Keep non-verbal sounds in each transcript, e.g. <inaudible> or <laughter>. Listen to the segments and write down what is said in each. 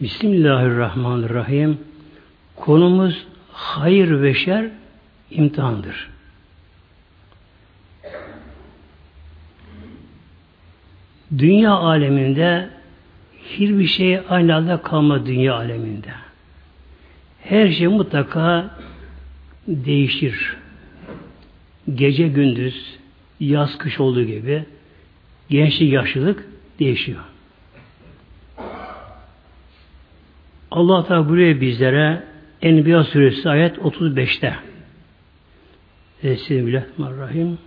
Bismillahirrahmanirrahim. Konumuz hayır ve şer imtihandır. Dünya aleminde hiçbir şey aynı anda kalmadı dünya aleminde. Her şey mutlaka değişir. Gece gündüz, yaz kış olduğu gibi gençlik yaşlılık değişiyor. Allah Teala buraya bizlere Enbiya suresi ayet 35'te Bismillahirrahmanirrahim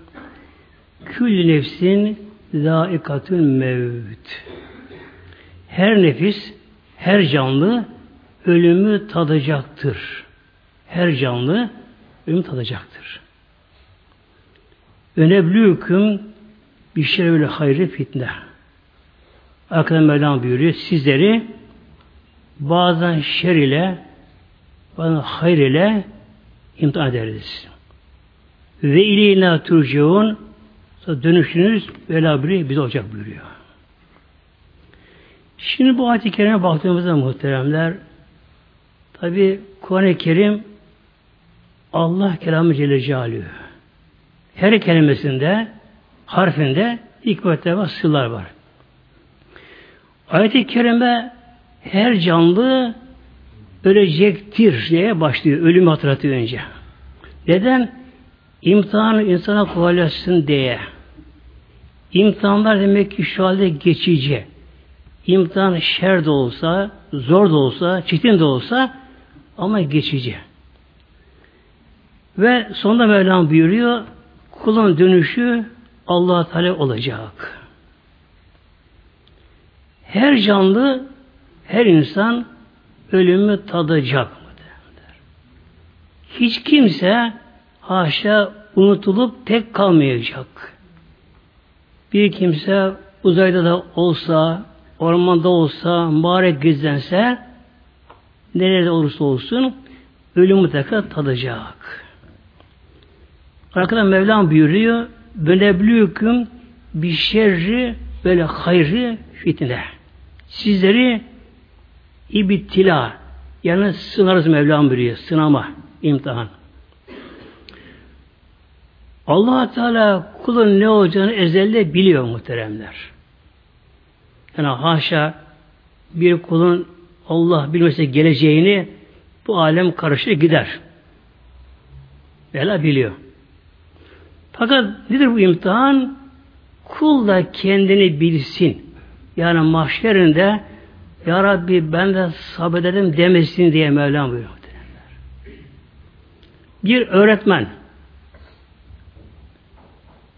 Kül nefsin zâikatül mevt Her nefis, her canlı ölümü tadacaktır. Her canlı ölümü tadacaktır. Öneblühüküm bir öyle hayrı fitne. Arkadan Mevlam buyuruyor. Sizleri bazen şer ile bazen hayır ile imtihan ederiz. Ve ileyna turcuun dönüşünüz vela biri biz olacak buyuruyor. Şimdi bu ayet-i kerime baktığımızda muhteremler tabi Kuran-ı Kerim Allah kelamı Celle Celaluhu. Her kelimesinde harfinde hikmetler var, sırlar var. Ayet-i kerime her canlı ölecektir diye başlıyor. Ölüm hatırlatıyor önce. Neden? İmtihanı insana kolaylaşsın diye. İmtihanlar demek ki şu halde geçici. İmtihan şer de olsa, zor da olsa, çetin de olsa ama geçici. Ve sonunda Mevlam buyuruyor, kulun dönüşü allah Teala olacak. Her canlı, her insan ölümü tadacak. Hiç kimse haşa unutulup tek kalmayacak. Bir kimse uzayda da olsa, ormanda olsa, mübarek gizlense, nerede olursa olsun ölümü mutlaka tadacak. Arkadan Mevlam buyuruyor, Böleblüyüküm bir şerri böyle hayrı fitne. Sizleri ibtila yani sınarız Mevlam buyuruyor. Sınama, imtihan. allah Teala kulun ne olacağını ezelde biliyor muhteremler. Yani haşa bir kulun Allah bilmese geleceğini bu alem karışır gider. Bela biliyor. Fakat nedir bu imtihan? Kul da kendini bilsin. Yani mahşerinde Ya Rabbi ben de sabredelim demesin diye Mevlam buyuruyor. Bir öğretmen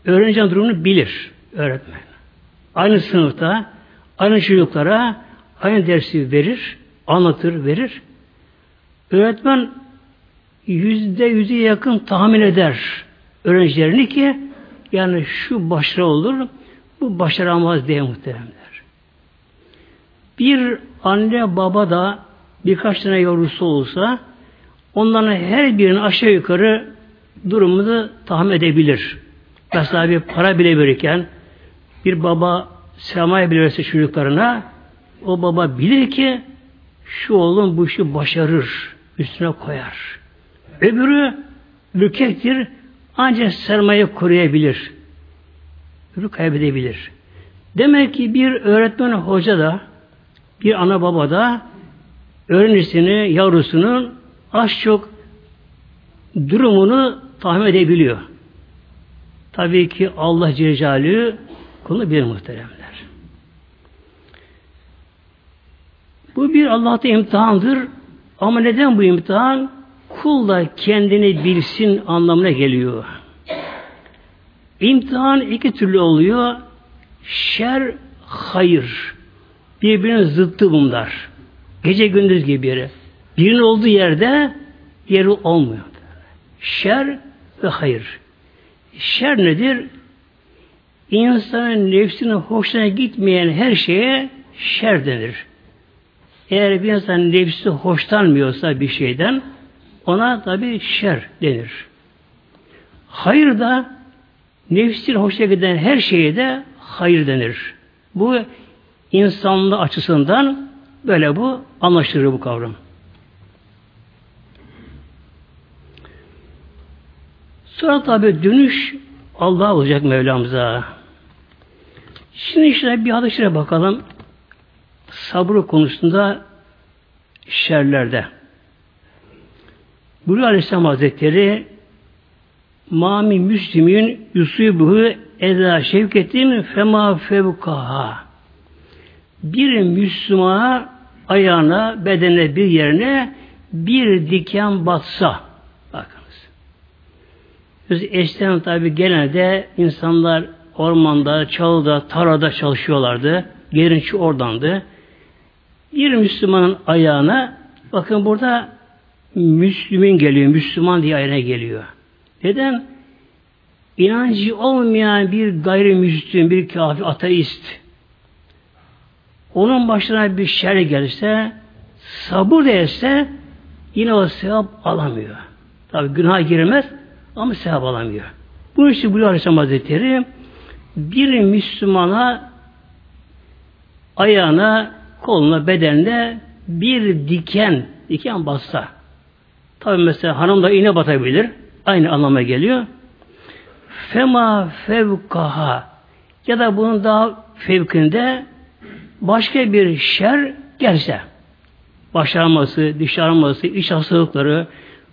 öğrenci durumunu bilir öğretmen. Aynı sınıfta aynı çocuklara aynı dersi verir, anlatır, verir. Öğretmen yüzde yüze yakın tahmin eder öğrencilerini ki yani şu başarı olur, bu başaramaz diye muhteremler. Bir anne baba da birkaç tane yavrusu olsa onların her birinin aşağı yukarı durumunu tahmin edebilir. Mesela bir para bile verirken bir baba sermaye bile verirse çocuklarına o baba bilir ki şu oğlum bu işi başarır, üstüne koyar. Öbürü lükektir, ancak sermaye koruyabilir. Öbürü kaybedebilir. Demek ki bir öğretmen hoca da bir ana baba da öğrencisini, yavrusunun az çok durumunu tahmin edebiliyor. Tabii ki Allah Celle konu bilir muhteremler. Bu bir Allah'ta imtihandır. Ama neden bu imtihan? Kul da kendini bilsin anlamına geliyor. İmtihan iki türlü oluyor. Şer, hayır. Birbirinin zıttı bunlar. Gece gündüz gibi biri. Birinin olduğu yerde yeri olmuyor. Şer ve hayır. Şer nedir? İnsanın nefsinin hoşuna gitmeyen her şeye şer denir. Eğer bir insan nefsi hoşlanmıyorsa bir şeyden ona tabi şer denir. Hayır da nefsin hoşuna giden her şeye de hayır denir. Bu insanlığı açısından Böyle bu anlaşılır bu kavram. Sonra tabi dönüş Allah olacak Mevlamıza. Şimdi işte bir hadisine bakalım. Sabrı konusunda şerlerde. Buyuruyor Aleyhisselam Hazretleri Mami Müslümün yusubuhu eda şevketin fema fevkaha bir Müslümana ayağına, bedene bir yerine bir diken batsa bakınız. Biz eşten tabi genelde insanlar ormanda, çalıda, tarada çalışıyorlardı. Gelirin oradandı. Bir Müslümanın ayağına bakın burada Müslümin geliyor. Müslüman diye ayağına geliyor. Neden? İnancı olmayan bir gayrimüslim, bir kafir, ateist onun başına bir şer gelirse sabır etse yine o sevap alamıyor. Tabi günah girmez ama sevap alamıyor. Bu işte bu Aleyhisselam Hazretleri bir Müslümana ayağına, koluna, bedenine bir diken, diken bassa. Tabi mesela hanım da iğne batabilir. Aynı anlama geliyor. Fema fevkaha ya da bunun daha fevkinde başka bir şer gelse diş ağrıması, iç hastalıkları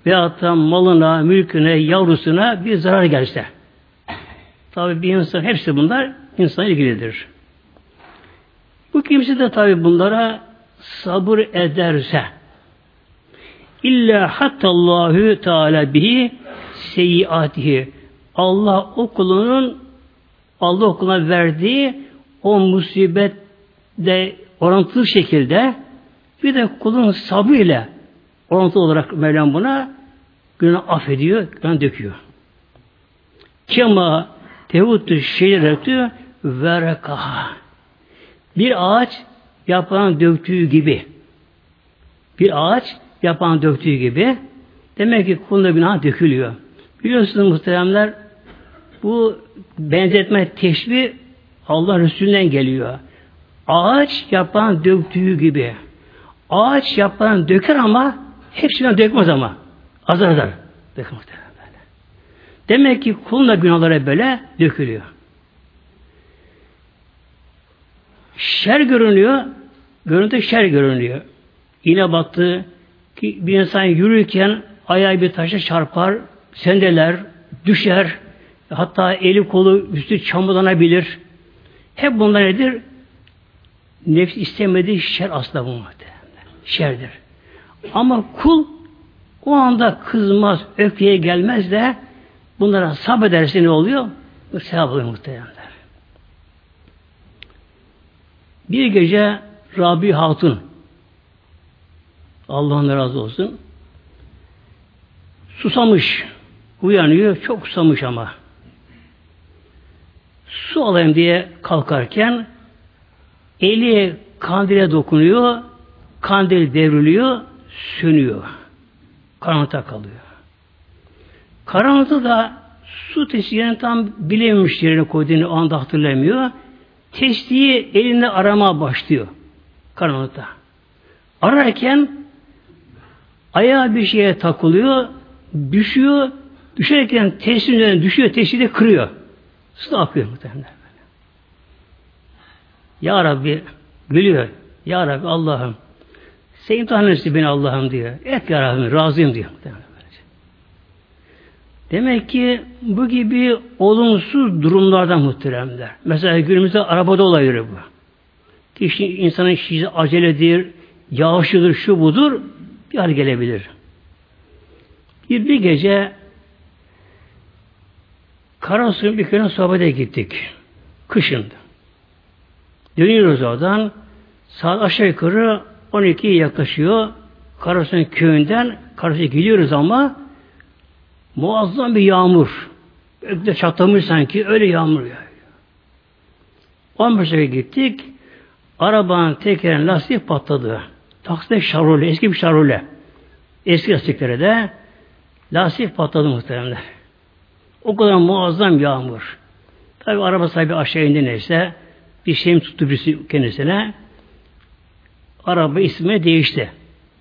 veyahut da malına, mülküne, yavrusuna bir zarar gelse. Tabi bir insan, hepsi bunlar insana ilgilidir. Bu kimse de tabi bunlara sabır ederse illa hattallahu teala bihi seyyiatihi Allah o kulunun Allah okuluna verdiği o musibet de orantılı şekilde bir de kulun sabrıyla orantılı olarak Mevlam buna günah affediyor, günah döküyor. Kema tevuttu şeceretü verekaha. Bir ağaç yapan döktüğü gibi bir ağaç yapan döktüğü gibi demek ki kulunda günah dökülüyor. Biliyorsunuz muhteremler bu benzetme teşbih Allah Resulü'nden geliyor. Ağaç yapan döktüğü gibi. Ağaç yapan döker ama hepsinden dökmez ama. Azar azar. Dökmez böyle. Demek ki kulun da günahları böyle dökülüyor. Şer görünüyor. Görüntü şer görünüyor. Yine baktı ki bir insan yürürken ayağı bir taşa çarpar, sendeler, düşer, hatta eli kolu üstü çamurlanabilir. Hep bunlar nedir? Nefs istemediği şer aslında bu muhtemelen. Şerdir. Ama kul o anda kızmaz, öfkeye gelmez de bunlara sabrederse ne oluyor? Sevap oluyor muhtemelenler. Bir gece Rabi Hatun Allah'ın razı olsun susamış uyanıyor. Çok susamış ama su alayım diye kalkarken Eli kandile dokunuyor, kandil devriliyor, sönüyor. Karanlıkta kalıyor. Karanlıkta da su testiğini tam bilememiş yerine koyduğunu o anda hatırlamıyor. Testiyi elinde arama başlıyor. Karanlıkta. Ararken ayağı bir şeye takılıyor, düşüyor, düşerken testiğin düşüyor, testiyi de kırıyor. Su da akıyor muhtemelen. Ya Rabbi gülüyor. Ya Rabbi Allah'ım sen imtihan etsin beni Allah'ım diyor. Et ya Rabbi razıyım diyor. Demek ki bu gibi olumsuz durumlardan muhteremler. Mesela günümüzde arabada olayları bu. Kişi, insanın işi aceledir, yağışlıdır, şu budur, bir hal gelebilir. Bir, bir gece Karasuyun bir köyüne sohbete gittik. Kışındı. Dönüyoruz oradan. Saat aşağı yukarı 12'ye yaklaşıyor. Karasun köyünden karşıya gidiyoruz ama muazzam bir yağmur. Ökte çatlamış sanki. Öyle yağmur yağıyor. 15 dakika gittik. Arabanın tekerin lastiği patladı. Takside şarole, eski bir şarole. Eski lastiklere de lastik patladı muhtemelen. O kadar muazzam yağmur. Tabi araba sahibi aşağı indi neyse bir şeyim tuttu birisi kendisine. araba ismi değişti.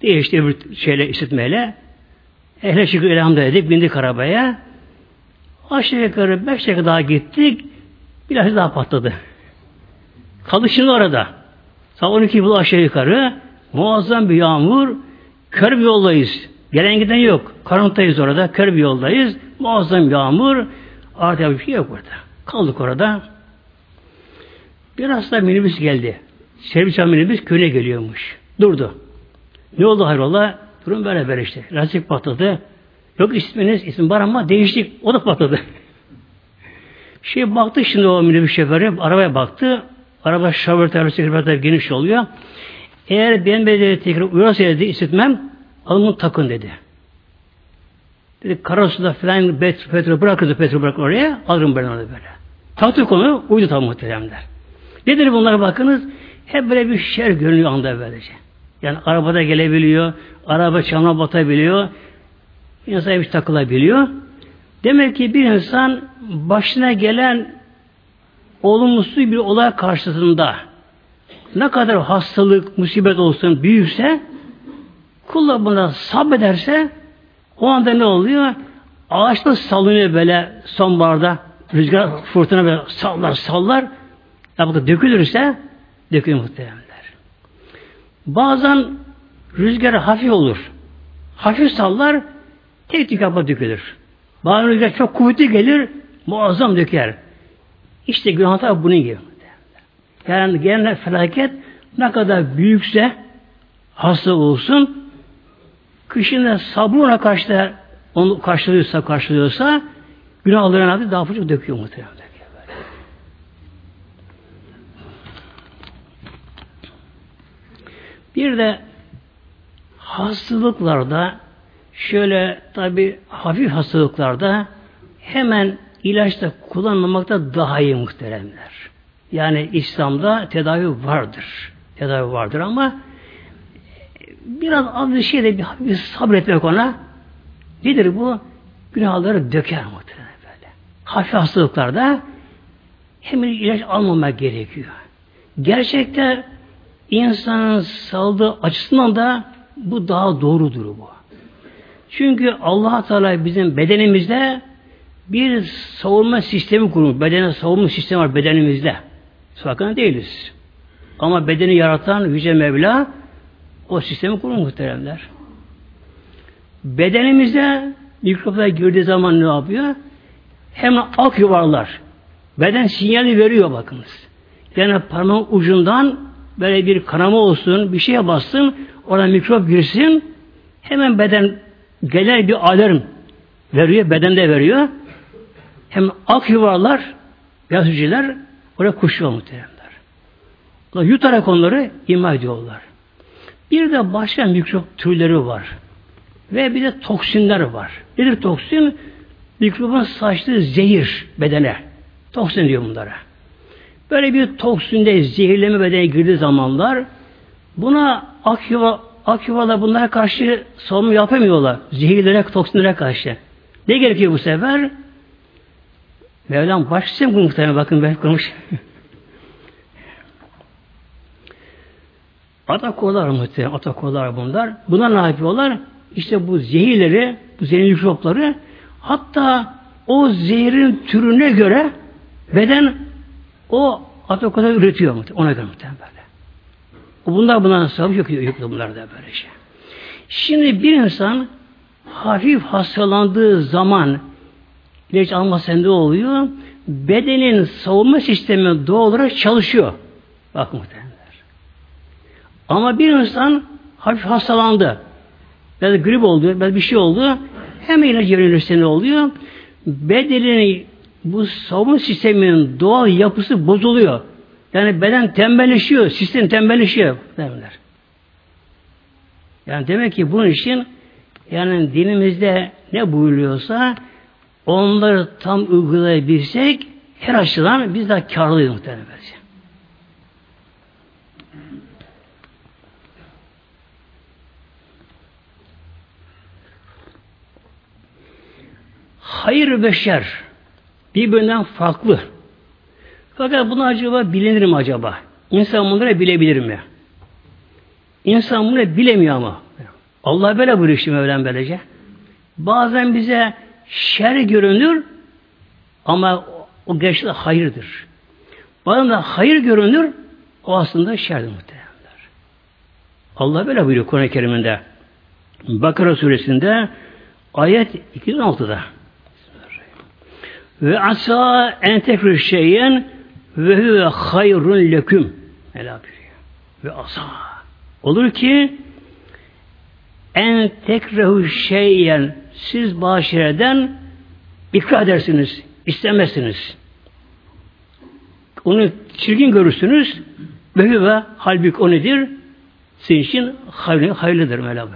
Değişti bir şeyle işitmeyle. Ehle şükür elhamdülillah dedik, bindik arabaya. Aşağı yukarı beş dakika daha gittik. Biraz daha patladı. Kaldı şimdi orada. Saat 12 yıl aşağı yukarı. Muazzam bir yağmur. Kör bir yoldayız. Gelen giden yok. Karanlıktayız orada. Kör bir yoldayız. Muazzam yağmur. Artık bir şey yok burada. Kaldık orada. Biraz da minibüs geldi. Servis minibüs köyüne geliyormuş. Durdu. Ne oldu hayrola? Durum böyle böyle işte. Lastik patladı. Yok isminiz, isim var ama değiştik. O da patladı. <laughs> Şey baktı şimdi o minibüs şoförü, arabaya baktı. Araba şoför tarafı, sekreter geniş oluyor. Eğer ben bedeli tekrar uyarsa işitmem, alın takın dedi. Dedi karasuda falan petrol bırakırdı, petrol bırakır oraya, alırım ben onu böyle. Taktı konu, uydu tam muhteremler. Nedir bunlara bakınız? Hep böyle bir şer görünüyor anda böylece. Yani arabada gelebiliyor, araba çamına batabiliyor, insan bir takılabiliyor. Demek ki bir insan başına gelen olumsuz bir olay karşısında ne kadar hastalık, musibet olsun büyükse kula buna sabrederse o anda ne oluyor? Ağaçta salınıyor böyle sonbaharda rüzgar fırtına böyle sallar sallar yapıda dökülürse dökülür muhtemelenler. Bazen rüzgar hafif olur. Hafif sallar tek tük yapıda dökülür. Bazen rüzgar çok kuvvetli gelir muazzam döker. İşte günahlar bunun gibi. Yani gelen felaket ne kadar büyükse hasta olsun kışın sabrına karşı onu karşılıyorsa karşılıyorsa günahların adı daha fazla döküyor muhtemelen. Bir de hastalıklarda şöyle tabi hafif hastalıklarda hemen ilaçta kullanmamakta daha iyi muhteremler. Yani İslam'da tedavi vardır. Tedavi vardır ama biraz az bir şeyde bir, bir sabretmek ona nedir bu? Günahları döker muhtemelen böyle. Hafif hastalıklarda hemen ilaç almamak gerekiyor. Gerçekte insanın sağlığı açısından da bu daha doğrudur bu. Çünkü allah Teala bizim bedenimizde bir savunma sistemi kurmuş. Bedene savunma sistemi var bedenimizde. Sakın değiliz. Ama bedeni yaratan Yüce Mevla o sistemi kurmuş muhteremler. Bedenimize mikroplar girdiği zaman ne yapıyor? Hemen ak yuvarlar. Beden sinyali veriyor bakınız. Yani parmağın ucundan böyle bir kanama olsun, bir şeye bassın, orada mikrop girsin, hemen beden genel bir alarm veriyor, bedende veriyor. Hem ak yuvarlar, beyaz hücreler oraya kuşuyor muhteremler. Yutarak onları ima ediyorlar. Bir de başka mikrop türleri var. Ve bir de toksinler var. Nedir toksin? Mikrobun saçtığı zehir bedene. Toksin diyor bunlara. Böyle bir toksinde zehirleme bedene girdiği zamanlar buna akyuva, akyuvalar bunlara karşı savunma yapamıyorlar. Zehirlere, toksinlere karşı. Ne gerekiyor bu sefer? Mevlam başlayacağım bu muhtemelen bakın ben konuş. <laughs> Atakolar muhtemelen, atakolar bunlar. Bunlar ne yapıyorlar? İşte bu zehirleri, bu zehirli mikropları hatta o zehrin türüne göre beden o atakolar üretiyor muhtemelen. Ona göre muhtemelen böyle. Bunlar bundan sağlık yok, yok bunlar da böyle şey. Şimdi bir insan hafif hastalandığı zaman ilaç almasa ne oluyor? Bedenin savunma sistemi doğal olarak çalışıyor. Bak muhtemelenler. Ama bir insan hafif hastalandı. Biraz grip oldu, biraz bir şey oldu. Hemen ilaç verilirse ne oluyor? Bedenin bu savunma sisteminin doğal yapısı bozuluyor. Yani beden tembelleşiyor, sistem tembelleşiyor. Derler. Yani demek ki bunun için yani dinimizde ne buyuruyorsa onları tam uygulayabilsek her açıdan biz de karlıyız muhtemelen. Hayır ve şer birbirinden farklı. Fakat bunu acaba bilinir mi acaba? İnsan bunları bilebilir mi? İnsan bunu bilemiyor ama. Allah böyle buyuruyor işte Mevlam böylece. Bazen bize şer görünür ama o gerçekten hayırdır. Bazen de hayır görünür o aslında şerdir muhtemelenler. Allah böyle buyuruyor Kur'an-ı Kerim'inde. Bakara suresinde ayet 206'da. Ve asa en tekrar şeyen ve huve hayrun leküm. Mela Ve asa. Olur ki en tekrehu şeyyen siz başireden ikra edersiniz, istemezsiniz. Onu çirkin görürsünüz ve ve halbuki o nedir? Senin için hayırlı, hayırlıdır Mevla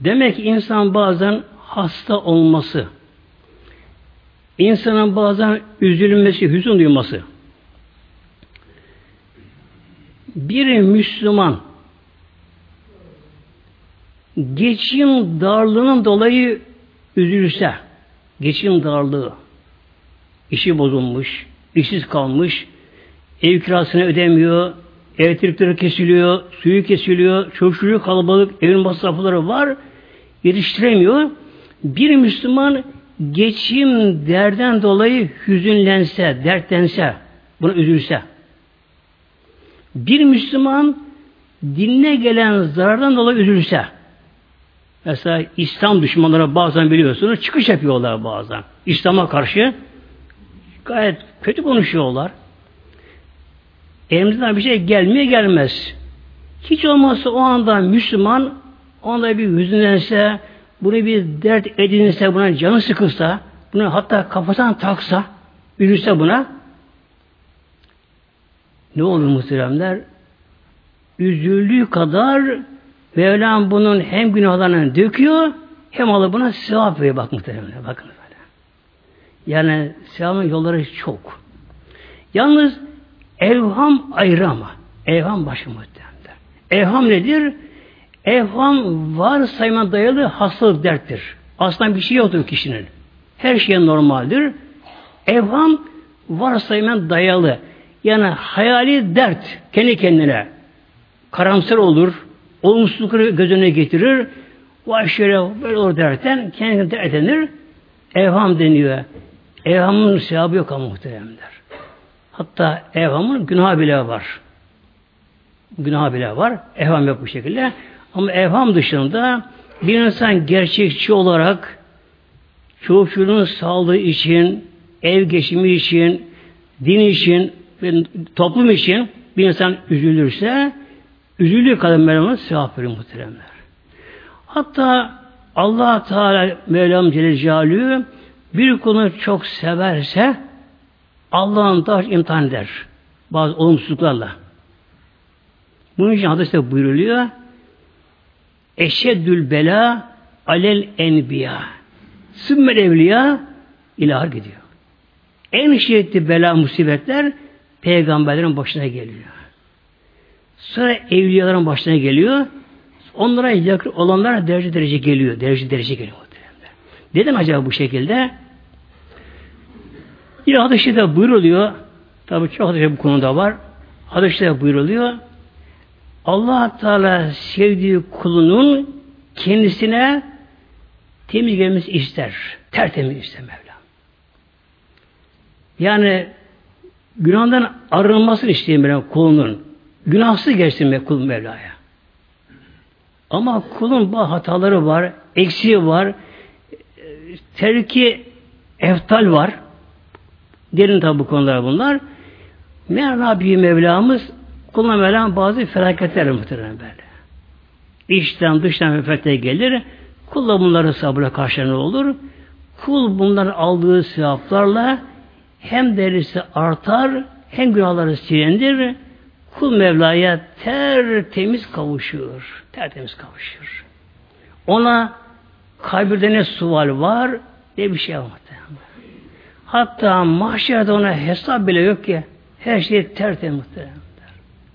Demek ki insan bazen hasta olması, insanın bazen üzülmesi, hüzün duyması, bir Müslüman geçim darlığının dolayı üzülürse, geçim darlığı, işi bozulmuş, işsiz kalmış, ev kirasını ödemiyor, elektrikleri kesiliyor, suyu kesiliyor, çocuğu kalabalık, evin masrafları var, yetiştiremiyor. Bir Müslüman geçim derden dolayı hüzünlense, dertlense, buna üzülse, bir Müslüman dinine gelen zarardan dolayı üzülse, mesela İslam düşmanları bazen biliyorsunuz çıkış yapıyorlar bazen. İslam'a karşı gayet kötü konuşuyorlar. Elimizden bir şey gelmeye gelmez. Hiç olmazsa o anda Müslüman o anda bir hüzünlense, bunu bir dert edinse, buna canı sıkılsa, bunu hatta kafasından taksa, üzülse buna, ne olur muhteremler? Üzüldüğü kadar Mevlam bunun hem günahlarını döküyor hem alıp buna sevap veriyor bak muhteremler. Bakın böyle. Yani sevabın yolları çok. Yalnız evham ayrı ama. Evham başı muhteremler. Evham nedir? Evham var sayma dayalı hastalık derttir. Aslında bir şey yoktur kişinin. Her şey normaldir. Evham varsayma dayalı. Yani hayali dert kendi kendine karamsar olur, olumsuzlukları göz önüne getirir. Vay şöyle böyle olur derken kendine dert edinir. Evham deniyor. Evhamın sevabı yok ama muhteremler. Hatta evhamın günah bile var. Günah bile var. Evham yok bu şekilde. Ama evham dışında bir insan gerçekçi olarak çocuğunun sağlığı için, ev geçimi için, din için, toplum için bir insan üzülürse üzüldüğü kadar Mevlam'a sevap verir muhteremler. Hatta allah Teala Mevlam Celle bir konu çok severse Allah'ın da imtihan eder. Bazı olumsuzluklarla. Bunun için hadiste buyuruluyor. Eşeddül bela alel enbiya. Sümmel evliya ilahar gidiyor. En şiddetli bela musibetler peygamberlerin başına geliyor. Sonra evliyaların başına geliyor. Onlara yakın olanlar derece derece geliyor. Derece derece geliyor. Neden acaba bu şekilde? Hadiste de buyuruluyor. Tabi çok hadiste bu konuda var. Hadiste de buyuruluyor. Allah Teala sevdiği kulunun kendisine temiz gelmesi ister. Tertemiz ister Mevla. Yani günahdan arınmasını isteyen Mevla kulunun. Günahsız geçsin kul Mevla'ya. Ama kulun bu hataları var, eksiği var, terki eftal var. Derin tabi konular bunlar. Mevla Mevlamız kuluna Mevlam bazı felaketler muhtemelen böyle. İçten dıştan menfaatler gelir. Kulla bunları sabırla karşılığında olur. Kul bunların aldığı sevaplarla hem derisi artar hem günahları silindir. Kul Mevla'ya tertemiz kavuşur. Tertemiz kavuşur. Ona kabirde ne sual var ne bir şey var. Hatta mahşerde ona hesap bile yok ki. Her şey tertemiz muhtemelen.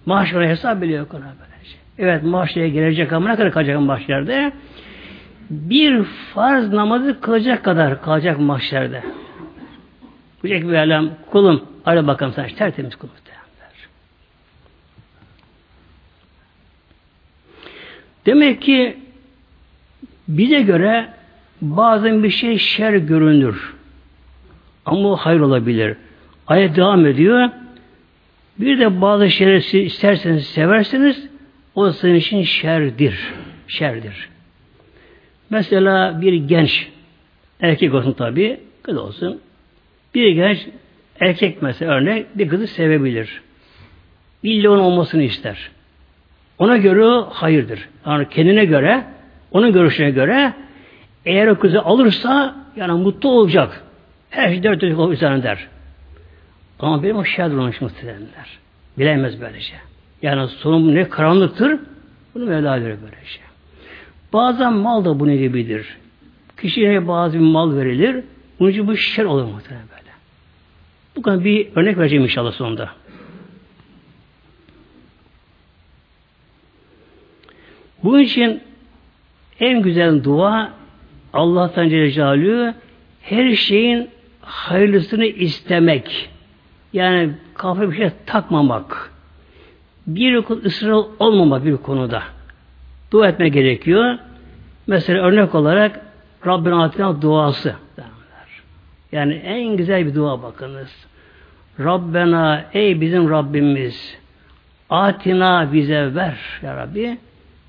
Mahşerde hesap bile yok ona böylece. Evet mahşere gelecek ama ne kadar kalacak mahşerde? Bir farz namazı kılacak kadar kalacak mahşerde. Diyecek bir alem kulum ara bakalım sen tertemiz kulum. Demek ki bize göre bazen bir şey şer görünür. Ama o hayır olabilir. Ayet devam ediyor. Bir de bazı şeyleri isterseniz seversiniz o senin için şerdir. Şerdir. Mesela bir genç erkek olsun tabi kız olsun. Bir genç erkek mesela örnek bir kızı sevebilir. İlla onun olmasını ister. Ona göre hayırdır. Yani kendine göre, onun görüşüne göre eğer o kızı alırsa yani mutlu olacak. Her şey dört dörtlük olur der. Ama benim o şerdir olmuş muhtemelenler. Bilemez böylece. Yani sonum ne karanlıktır, bunu Mevla verir böylece. Bazen mal da bunun gibidir. Kişiye bazı bir mal verilir, bunun için bu şer olur muhtemelen böyle. Bu kadar bir örnek vereceğim inşallah sonunda. Bunun için en güzel dua Allah'tan Celle her şeyin hayırlısını istemek. Yani kafa bir şey takmamak. Bir ısrar olmama bir konuda. Dua etme gerekiyor. Mesela örnek olarak Rabbin Atina duası. Yani en güzel bir dua bakınız. Rabbena ey bizim Rabbimiz atina bize ver ya Rabbi.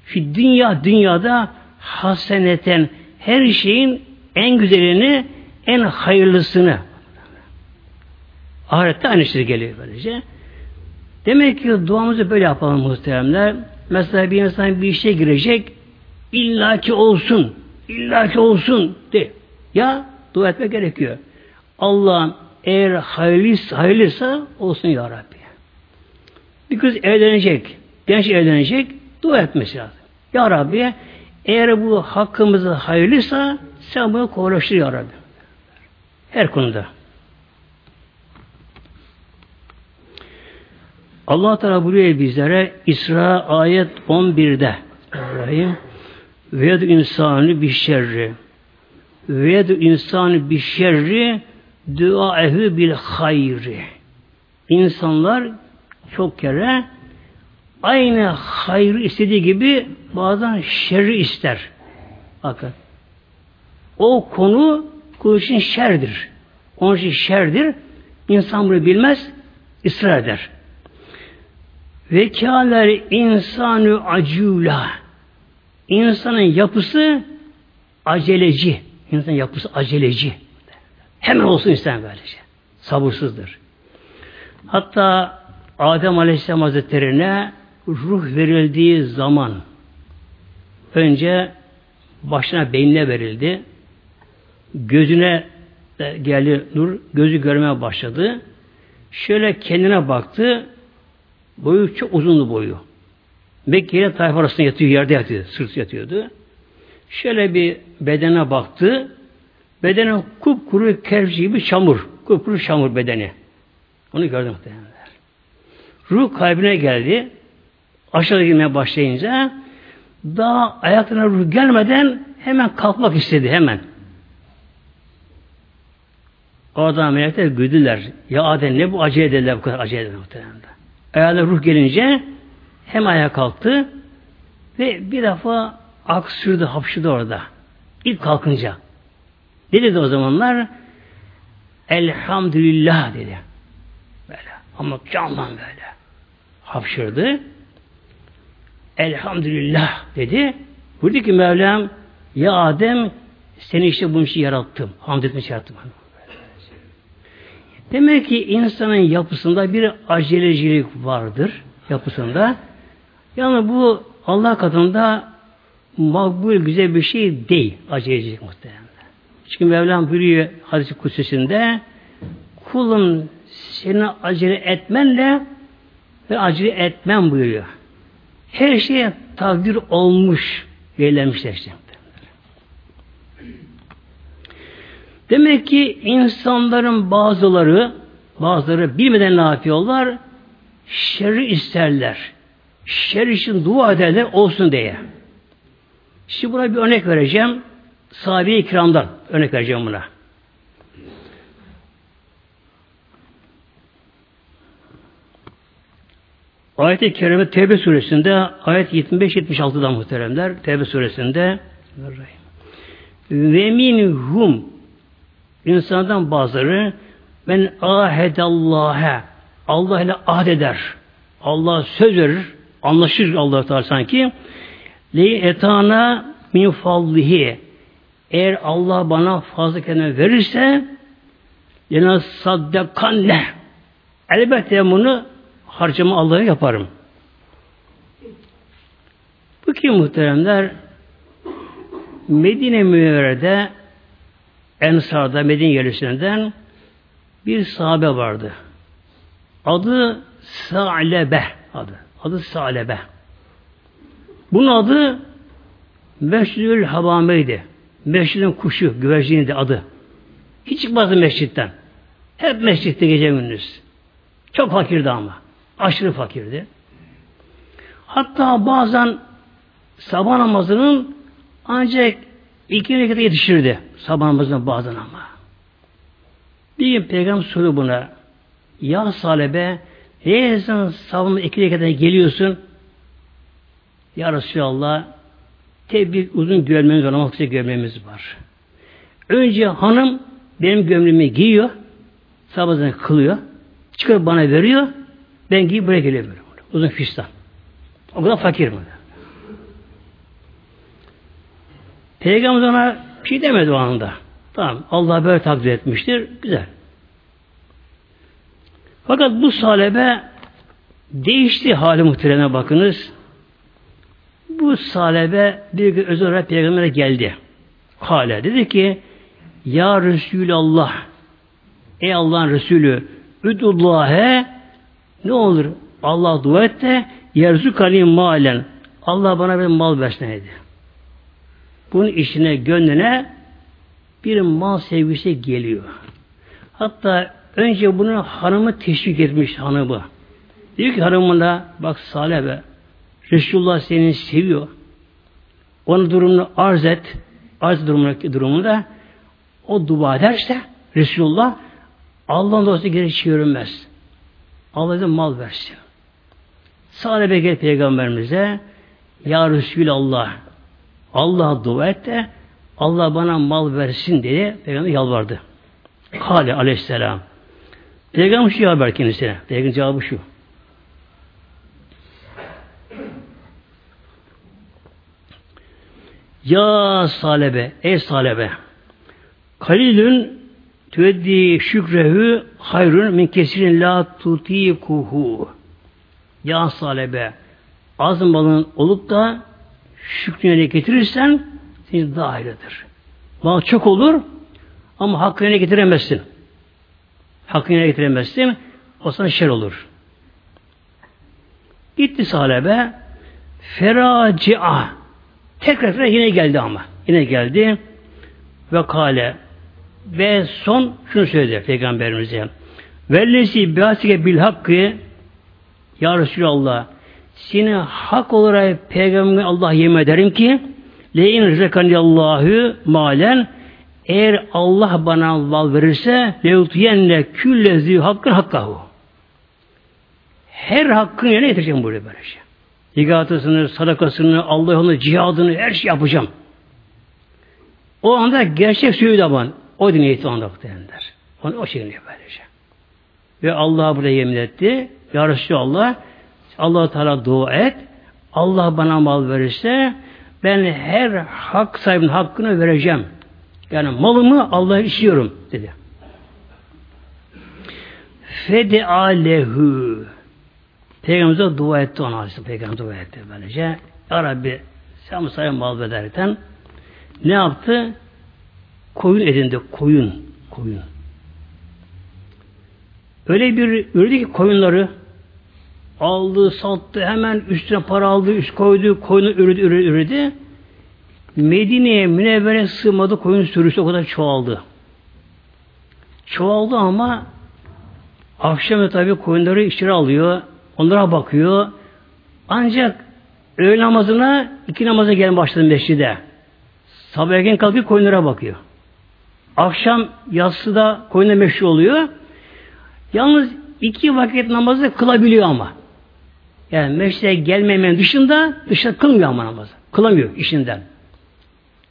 Fi dünya dünyada haseneten her şeyin en güzelini en hayırlısını ahirette aynı şey geliyor böylece. Demek ki duamızı böyle yapalım muhteremler. Mesela bir insan bir işe girecek illaki olsun illaki olsun de. Ya dua etmek gerekiyor. Allah'ım eğer hayırlıysa, hayırlıysa olsun ya Rabbi. Bir kız evlenecek, genç evlenecek, dua etmesi lazım. Ya Rabbi eğer bu hakkımızı hayırlıysa sen bunu kolaylaştır ya Rabbi. Her konuda. Allah Teala buyuruyor bizlere İsra ayet 11'de İbrahim ve insanı bir şerri ve insanı bir şerri duaehu bil hayri İnsanlar çok kere aynı hayrı istediği gibi bazen şerri ister. Bakın. O konu kul için şerdir. Onun için şerdir. İnsan bunu bilmez, ısrar eder. Vekaler insanı acula. İnsanın yapısı aceleci. İnsanın yapısı aceleci. Hemen olsun ister böylece. Sabırsızdır. Hatta Adem Aleyhisselam Hazretleri'ne ruh verildiği zaman önce başına beynine verildi. Gözüne geldi nur, gözü görmeye başladı. Şöyle kendine baktı. Boyu çok uzundu boyu. Mekke ile arasında yatıyor, yerde yatıyor, sırt yatıyordu. Şöyle bir bedene baktı. Bedene kupkuru kerpiç gibi çamur. Kupkuru çamur bedeni. Onu gördüm muhtemelen. Ruh kalbine geldi. Aşağı girmeye başlayınca daha ayaklarına ruh gelmeden hemen kalkmak istedi hemen. Oradan melekler güldüler. Ya Adem ne bu acele ederler bu kadar acele ederler muhtemelen. Ayağına ruh gelince hem ayağa kalktı ve bir defa aksürdü, hapşırdı orada. İlk kalkınca. Ne dedi o zamanlar? Elhamdülillah dedi. Böyle. Ama canlan böyle. Hapşırdı. Elhamdülillah dedi. Buyurdu ki Mevlam ya Adem seni işte bunun için yarattım. Hamd etmek yarattım. Demek ki insanın yapısında bir acelecilik vardır. Yapısında. Yani bu Allah katında makbul güzel bir şey değil. Acelecilik muhtemelen. Çünkü Mevlam buyuruyor hadis-i kutsesinde kulun seni acele etmenle ve acele etmem buyuruyor. Her şeye takdir olmuş, belirlenmişler işte. Demek ki insanların bazıları bazıları bilmeden ne yapıyorlar? Şerri isterler. Şer için dua ederler olsun diye. Şimdi buna bir örnek vereceğim. Sahabe-i kiramdan örnek vereceğim buna. Ayet-i Kerime Tevbe suresinde ayet 75-76'dan muhteremler Tevbe suresinde ve minhum insandan bazıları ben ahedallâhe Allah ile ahd eder. Allah söz verir. Anlaşır Allah Teala sanki. Li etana min fallihi eğer Allah bana fazla kendine verirse yine saddekanne elbette bunu harcama Allah'a yaparım. Bu ki muhteremler Medine Münevvere'de Ensar'da Medine yerlisinden bir sahabe vardı. Adı Sa'lebe adı. Adı Sa'lebe. Bunun adı Meşridül Habame'ydi. Meşridin kuşu, güverciniydi adı. Hiç çıkmazdı mescitten. Hep mescitte gece gündüz. Çok fakirdi ama. Aşırı fakirdi. Hatta bazen sabah namazının ancak iki rekata yetişirdi. Sabah namazına bazen ama. Bir gün peygamber soruyor buna. Ya salebe niye sen sabah iki rekata geliyorsun? Ya Resulallah tabi uzun gömleğimiz var, namaz gömleğimiz var. Önce hanım benim gömleğimi giyiyor, sabahını kılıyor, çıkıp bana veriyor, ben giyip buraya geliyorum. Uzun fistan. O kadar fakir mi? Peygamber ona bir şey demedi o anda. Tamam, Allah böyle takdir etmiştir. Güzel. Fakat bu salebe değişti hali muhtereme bakınız. Bu salebe bir gün özel olarak peygambere geldi. Hale dedi ki Ya Resulallah Ey Allah'ın Resulü Üdullâhe ne olur Allah dua et de yerzukani malen Allah bana bir mal versin dedi. Bunun işine gönlüne bir mal sevgisi geliyor. Hatta önce bunu hanımı teşvik etmiş hanımı. Diyor ki hanımına bak Salih be Resulullah seni seviyor. Onun durumunu arz et. Arz durumunu, durumunda o dua ederse Resulullah Allah'ın dostu geri çevirmez. Allah'a mal versin. Sahabe gel peygamberimize Ya Resulallah Allah'a dua et de Allah bana mal versin diye peygamber yalvardı. Kale aleyhisselam. Peygamber şu haber kendisine. Peygamber cevabı şu. Ya salebe, ey salebe. Kalilün tüveddi şükrehu hayrun min kesirin la tutikuhu. Ya salebe. Az malın olup da şükrüne getirirsen senin daha hayırlıdır. Mal çok olur ama hakkını getiremezsin. Hakkını getiremezsin. O sana şer olur. Gitti salebe feracia tekrar yine geldi ama. Yine geldi ve kale ve son şunu söyledi Peygamberimize. Vellesi biasike bil hakkı Ya Resulallah seni hak olarak Peygamber Allah yemin ederim ki leyin rekaniyallahu malen eğer Allah bana mal verirse levtiyenne küllezi hakkın hakkahu. Her hakkını yerine getireceğim buraya böyle şey. İgatısını, sadakasını, Allah yolunda cihadını, her şey yapacağım. O anda gerçek söylüyor ama o niyeti o anda muhtemelenler. Onu o şekilde böylece. Ve Allah burada yemin etti. Ya Resulallah allah Teala dua et. Allah bana mal verirse ben her hak sahibinin hakkını vereceğim. Yani malımı Allah'a işiyorum dedi. Fede alehu Peygamberimize dua etti ona Peygamber dua etti böylece. Ya Rabbi sen bu sayın mal ederken ne yaptı? Koyun edindi. Koyun. Koyun. Öyle bir ürdü ki koyunları aldı, sattı, hemen üstüne para aldı, üst koydu, koyunu ürdü, ürdü, ürdü. Medine'ye münevvere sığmadı, koyun sürüsü o kadar çoğaldı. Çoğaldı ama akşam tabi koyunları içeri alıyor, onlara bakıyor. Ancak öğle namazına, iki namaza gelin başladı meşride. Sabah erken kalkıyor, koyunlara bakıyor. Akşam yatsıda koyuna meşhur oluyor. Yalnız iki vakit namazı kılabiliyor ama. Yani mescide gelmemenin dışında dışarı kılmıyor ama namazı. Kılamıyor işinden.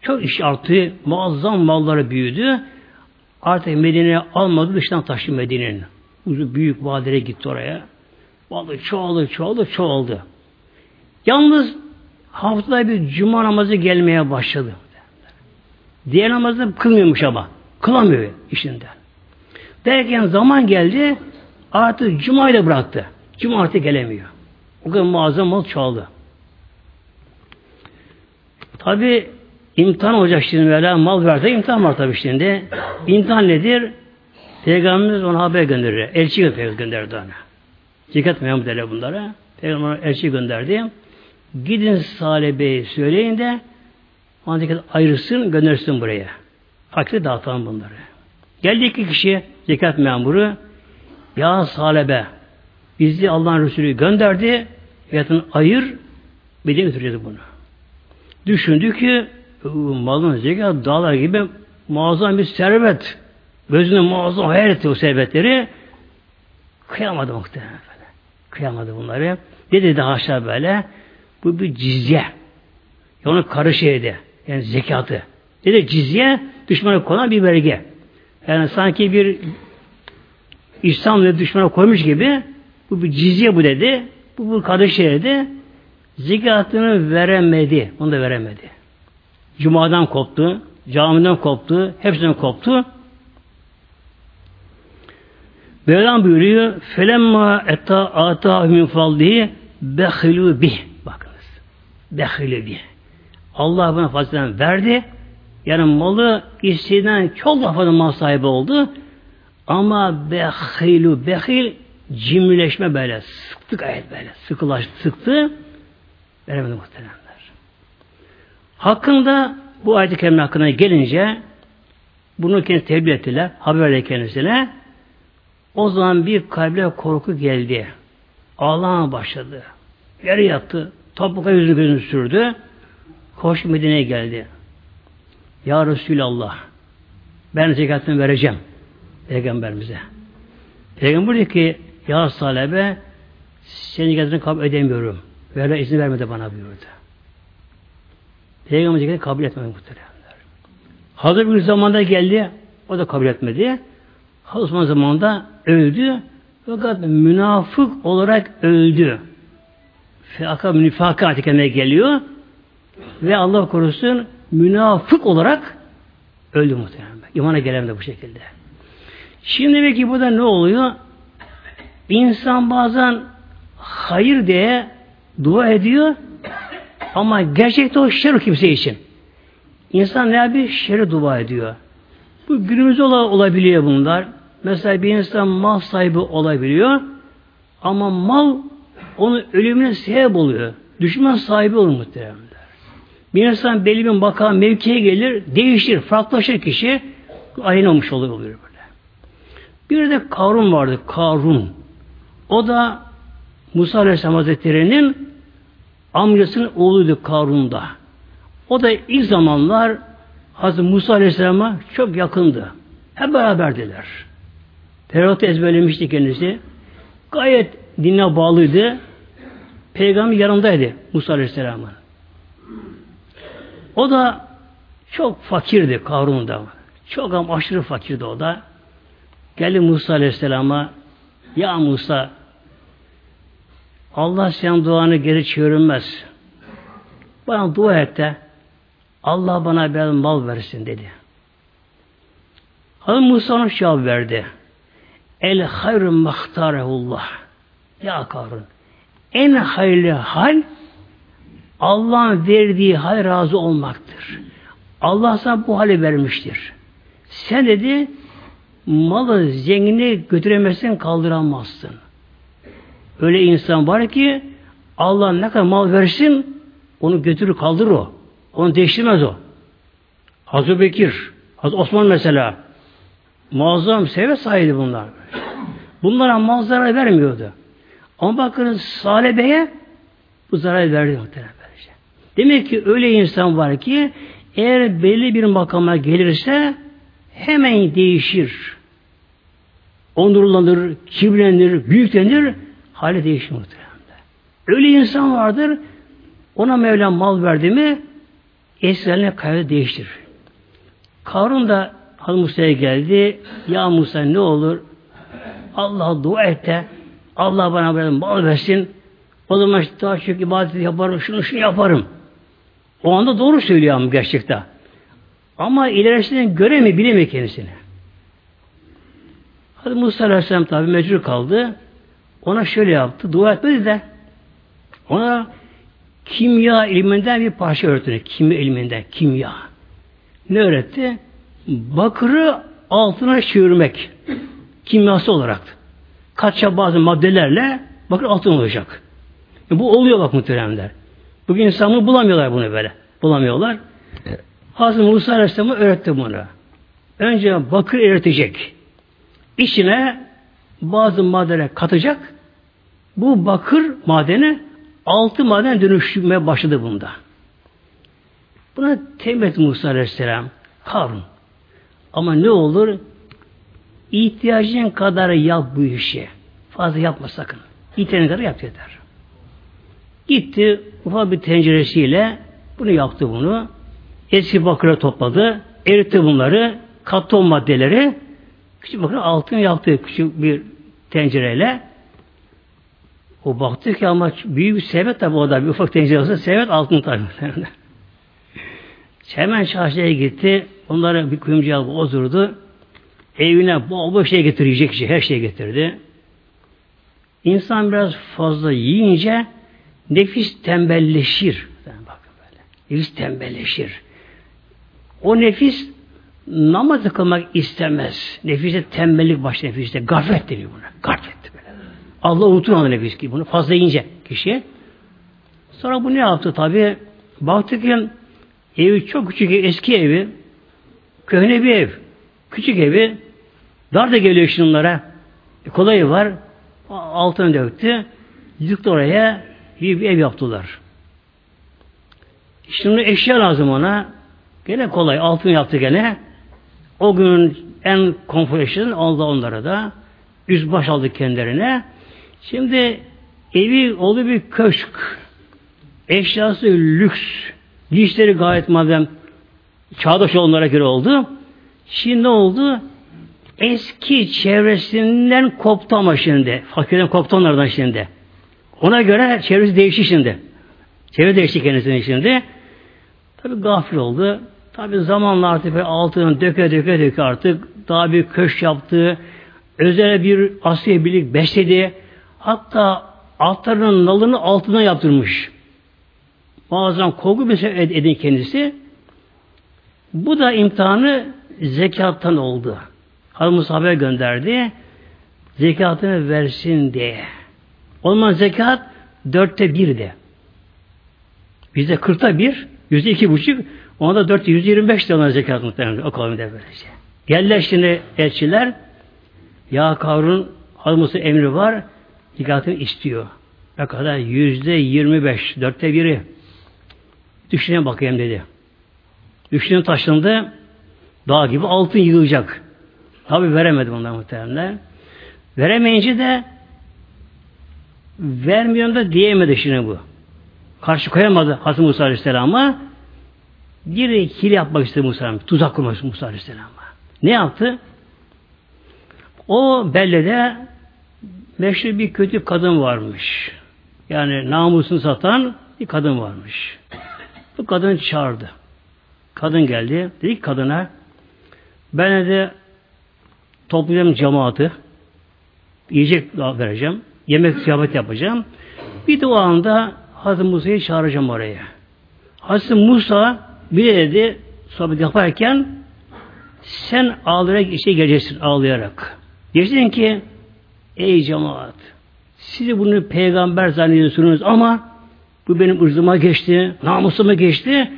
Çok iş arttı. Muazzam malları büyüdü. Artık Medine'ye almadı. Dıştan taştı Medine'nin. Uzun büyük vadilere gitti oraya. Vallahi çoğaldı, çoğaldı, çoğaldı. Yalnız haftada bir cuma namazı gelmeye başladı. Diğer namazı kılmıyormuş ama. Kılamıyor işinden. Derken zaman geldi artık cumayı da bıraktı. Cuma artık gelemiyor. O kadar muazzam mal çoğaldı. Tabi imtihan olacak şimdi böyle mal verse imtihan var tabi şimdi. İmtihan nedir? Peygamberimiz ona haber gönderir. Elçi gönderdi ona. Zekat memur derler bunlara. Peygamber elçi gönderdi. Gidin Salih Bey'e söyleyin de ona ayırsın göndersin buraya. Fakir dağıtalım bunları. Geldi iki kişi zekat memuru ya Salebe bizi Allah'ın Resulü gönderdi zekatını ayır bir de götüreceğiz bunu. Düşündü ki malın zekat dağlar gibi muazzam bir servet. Gözünde muazzam hayal etti o servetleri. Kıyamadı muhtemelen. Kıyamadı bunları. Ne dedi haşa böyle? Bu bir cizye. Onu karı şeydi. Yani zekatı. Dedi cizye düşmana konan bir vergi. Yani sanki bir İslam'la düşmana koymuş gibi bu bir cizye bu dedi. Bu bu kardeş dedi. Zekatını veremedi. Onu da veremedi. Cuma'dan koptu. Camiden koptu. Hepsinden koptu. Mevlam buyuruyor felemma etta ata min faldihi behilu bih. Bakınız. Behilu bih. Allah buna fazladan verdi. Yani malı istediğinden çok daha fazla mal sahibi oldu. Ama behilu behil cimrileşme böyle. Sıktık ayet böyle. Sıkılaştı, sıktı. Veremedi muhteremler. Hakkında bu ayet-i kerime hakkında gelince bunu kendisi tebliğ ettiler. Haber verdi kendisine. O zaman bir kalbe korku geldi. Ağlamaya başladı. Yere yattı. Topluka yüzünü gözünü sürdü. Koş Medine'ye geldi. Ya Resulallah ben zekatını vereceğim. Peygamberimize. Peygamber diyor ki Ya Salebe senin zekatını kabul edemiyorum. Böyle izin vermedi bana buyurdu. Peygamber zekatını kabul etmedi muhteremler. Hazır bir zamanda geldi. O da kabul etmedi. Osman zamanında öldü. Fakat münafık olarak öldü. Feaka nifaka atikeme geliyor. Ve Allah korusun münafık olarak öldü muhtemelen. İmana gelen de bu şekilde. Şimdi peki burada ne oluyor? İnsan bazen hayır diye dua ediyor ama gerçekte o şer kimse için. İnsan ne yapıyor? Şer'i dua ediyor. Bu günümüzde olabiliyor bunlar. Mesela bir insan mal sahibi olabiliyor ama mal onun ölümüne sebep oluyor. Düşman sahibi olur muhtemelen. Bir insan belli bir makam mevkiye gelir, değişir, farklılaşır kişi, aynı olmuş oluyor, oluyor böyle. Bir de Karun vardı, Karun. O da Musa Aleyhisselam Hazretleri'nin amcasının oğluydu Karun'da. O da ilk zamanlar Hazreti Musa Aleyhisselam'a çok yakındı. Hep beraberdiler. Tevrat'ı ezberlemişti kendisi. Gayet dinle bağlıydı. Peygamber yanındaydı Musa Aleyhisselam'ın. O da çok fakirdi Karun da. Çok ama aşırı fakirdi o da. Geldi Musa Aleyhisselam'a Ya Musa Allah senin duanı geri çevirmez. Bana dua et de Allah bana bir mal versin dedi. Hazreti Musa ona cevap verdi. El hayru mahtarehullah. Ya Karun. En hayırlı hal Allah'ın verdiği hal razı olmaktır. Allah sana bu hale vermiştir. Sen dedi malı zengini götüremezsin kaldıramazsın. Öyle insan var ki Allah ne kadar mal versin onu götürür kaldırır o. Onu değiştirmez o. Hazreti Bekir, Hazreti Osman mesela muazzam seve sahibi bunlar. Bunlara mal zarar vermiyordu. Ama bakınız Salih Bey'e bu zarar verdi muhtemelen. Demek ki öyle insan var ki eğer belli bir makama gelirse hemen değişir. Onurlanır, kibirlenir, büyüklenir, hali değişir muhtemelen. Öyle insan vardır, ona Mevlam mal verdi mi, eskilerine kaydı değiştirir. Karun da Hazreti Musa'ya geldi. Ya Musa ne olur Allah'a dua et de Allah bana böyle mal versin. O zaman işte daha çok ibadet yaparım, şunu şunu yaparım. O anda doğru söylüyor ama gerçekten. Ama ilerisinden göremiyor, bilemiyor kendisini. Hadi Musa Aleyhisselam tabi mecbur kaldı. Ona şöyle yaptı. Dua etmedi de ona kimya ilminden bir parça öğretti. Kimya ilminden. Kimya. Ne öğretti? Bakırı altına çevirmek. Kimyası olarak. Kaçça bazı maddelerle bakır altın olacak. E bu oluyor bak muhteremler. Bugün insanlar bulamıyorlar bunu böyle. Bulamıyorlar. Hazreti Musa Aleyhisselam'a öğretti bunu. Önce bakır eritecek. İçine bazı maddeler katacak. Bu bakır madeni altı maden dönüşmeye başladı bunda. Buna tembih Musa Aleyhisselam. Harun. Ama ne olur? İhtiyacın kadar yap bu işi. Fazla yapma sakın. İhtiyacın kadar yap yeter. Gitti ufak bir tenceresiyle bunu yaptı bunu. Eski bakıra topladı. Eritti bunları. Kattı o maddeleri. Küçük bakır altın yaptı küçük bir tencereyle. O baktı ki ama büyük bir sebet tabi o da bir ufak tencere olsa sebet altın tabi. <laughs> Hemen çarşıya gitti. Onlara bir kuyumcuya oturdu. Evine bol bol şey getirecek şey, her şey getirdi. İnsan biraz fazla yiyince nefis tembelleşir. Bakın böyle. Nefis tembelleşir. O nefis namaz kılmak istemez. Nefiste tembellik baş nefiste. Gaflet deniyor buna. Gaflet böyle. Allah unutur onu nefis ki bunu. Fazla yiyince kişi. Sonra bu ne yaptı tabi? Baktı ki evi çok küçük eski evi. Köhne bir ev. Küçük evi. Dar da geliyor şunlara. E, kolayı var. Altına döktü. Yıktı oraya. Bir, bir ev yaptılar. Şimdi eşya lazım ona. Gene kolay. Altın yaptı gene. O gün en konfor eşyadan aldı onlara da. Üst baş aldı kendilerine. Şimdi evi oldu bir köşk. Eşyası lüks. Giysileri gayet madem çağdaş onlara göre oldu. Şimdi ne oldu? Eski çevresinden koptu ama şimdi. Fakirden koptu onlardan şimdi. Ona göre çevresi değişti şimdi. Çevre değişti kendisinin şimdi. Tabi gafil oldu. Tabi zamanla artık altını döke döke döke artık daha bir köşk yaptı. Özel bir Asya birlik besledi. Hatta altlarının nalını altına yaptırmış. Bazen bir şey edin kendisi. Bu da imtihanı zekattan oldu. Hanımız haber gönderdi. Zekatını versin diye. O zaman zekat dörtte bir de. Bizde kırkta bir, yüzde iki buçuk, ona da dörtte yüzde yirmi beş de ona zekat muhtemelen o kavimde böylece. Geldiler şimdi elçiler, ya kavrun hanımızın emri var, zekatını istiyor. Ne kadar? Yüzde yirmi beş, dörtte biri. Düşüne bakayım dedi. Düşünün taşındı, dağ gibi altın yığılacak. Tabi veremedim ondan muhtemelen. Veremeyince de vermiyorum da diyemedi şimdi bu. Karşı koyamadı Hazreti Musa Aleyhisselam'a. Bir hile yapmak istedi Musa Aleyhisselam. Tuzak kurmak Musa Aleyhisselam'a. Ne yaptı? O bellede meşhur bir kötü kadın varmış. Yani namusunu satan bir kadın varmış. Bu kadın çağırdı. Kadın geldi. Dedi ki kadına ben de toplayacağım cemaati yiyecek vereceğim. Yemek ziyafet yapacağım. Bir de o anda Hazreti Musa'yı çağıracağım oraya. Hazreti Musa bir dedi sohbet yaparken sen ağlayarak işe geleceksin ağlayarak. Diyeceksin ki ey cemaat sizi bunu peygamber zannediyorsunuz ama bu benim ırzıma geçti, namusuma geçti.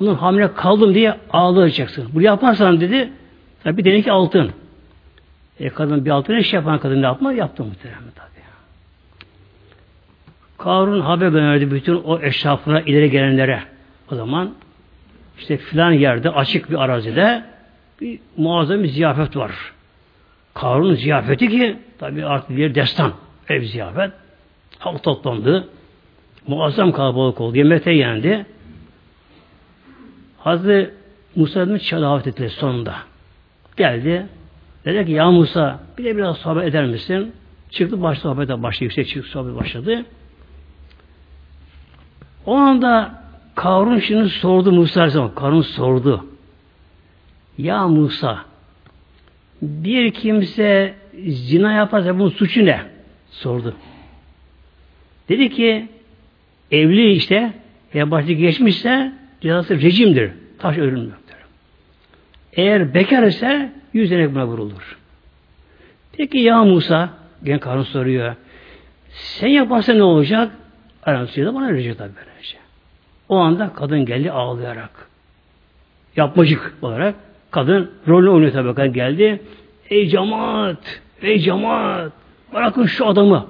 Onun hamile kaldım diye ağlayacaksın. Bunu yaparsan dedi, tabi dedi ki altın. E kadın bir altın iş yapan kadın ne yapma? Yaptı muhtemelen tabi. Karun haber gönderdi bütün o eşrafına ileri gelenlere. O zaman işte filan yerde açık bir arazide bir muazzam bir ziyafet var. Karun ziyafeti ki tabi artık bir destan. Ev ziyafet. Halk toplandı. Muazzam kalabalık oldu. Yemekte yendi. Hazreti Musa Efendimiz davet ettiler sonunda. Geldi. Dedi ki ya Musa bir de biraz sohbet eder misin? Çıktı baş sohbete başladı. Yüksek çıktı sohbet başladı. O anda Karun şimdi sordu Musa Aleyhisselam. Karun sordu. Ya Musa bir kimse zina yaparsa bunun suçu ne? Sordu. Dedi ki evli işte veya başta geçmişse cezası rejimdir. Taş ölünmektir. Eğer bekar ise yüz buna vurulur. Peki ya Musa gen karın soruyor. Sen yaparsan ne olacak? Aramsıyla bana verecek tabi böylece. O anda kadın geldi ağlayarak. Yapmacık olarak kadın rolünü oynuyor tabi kadın geldi. Ey cemaat! Ey cemaat! Bırakın şu adamı.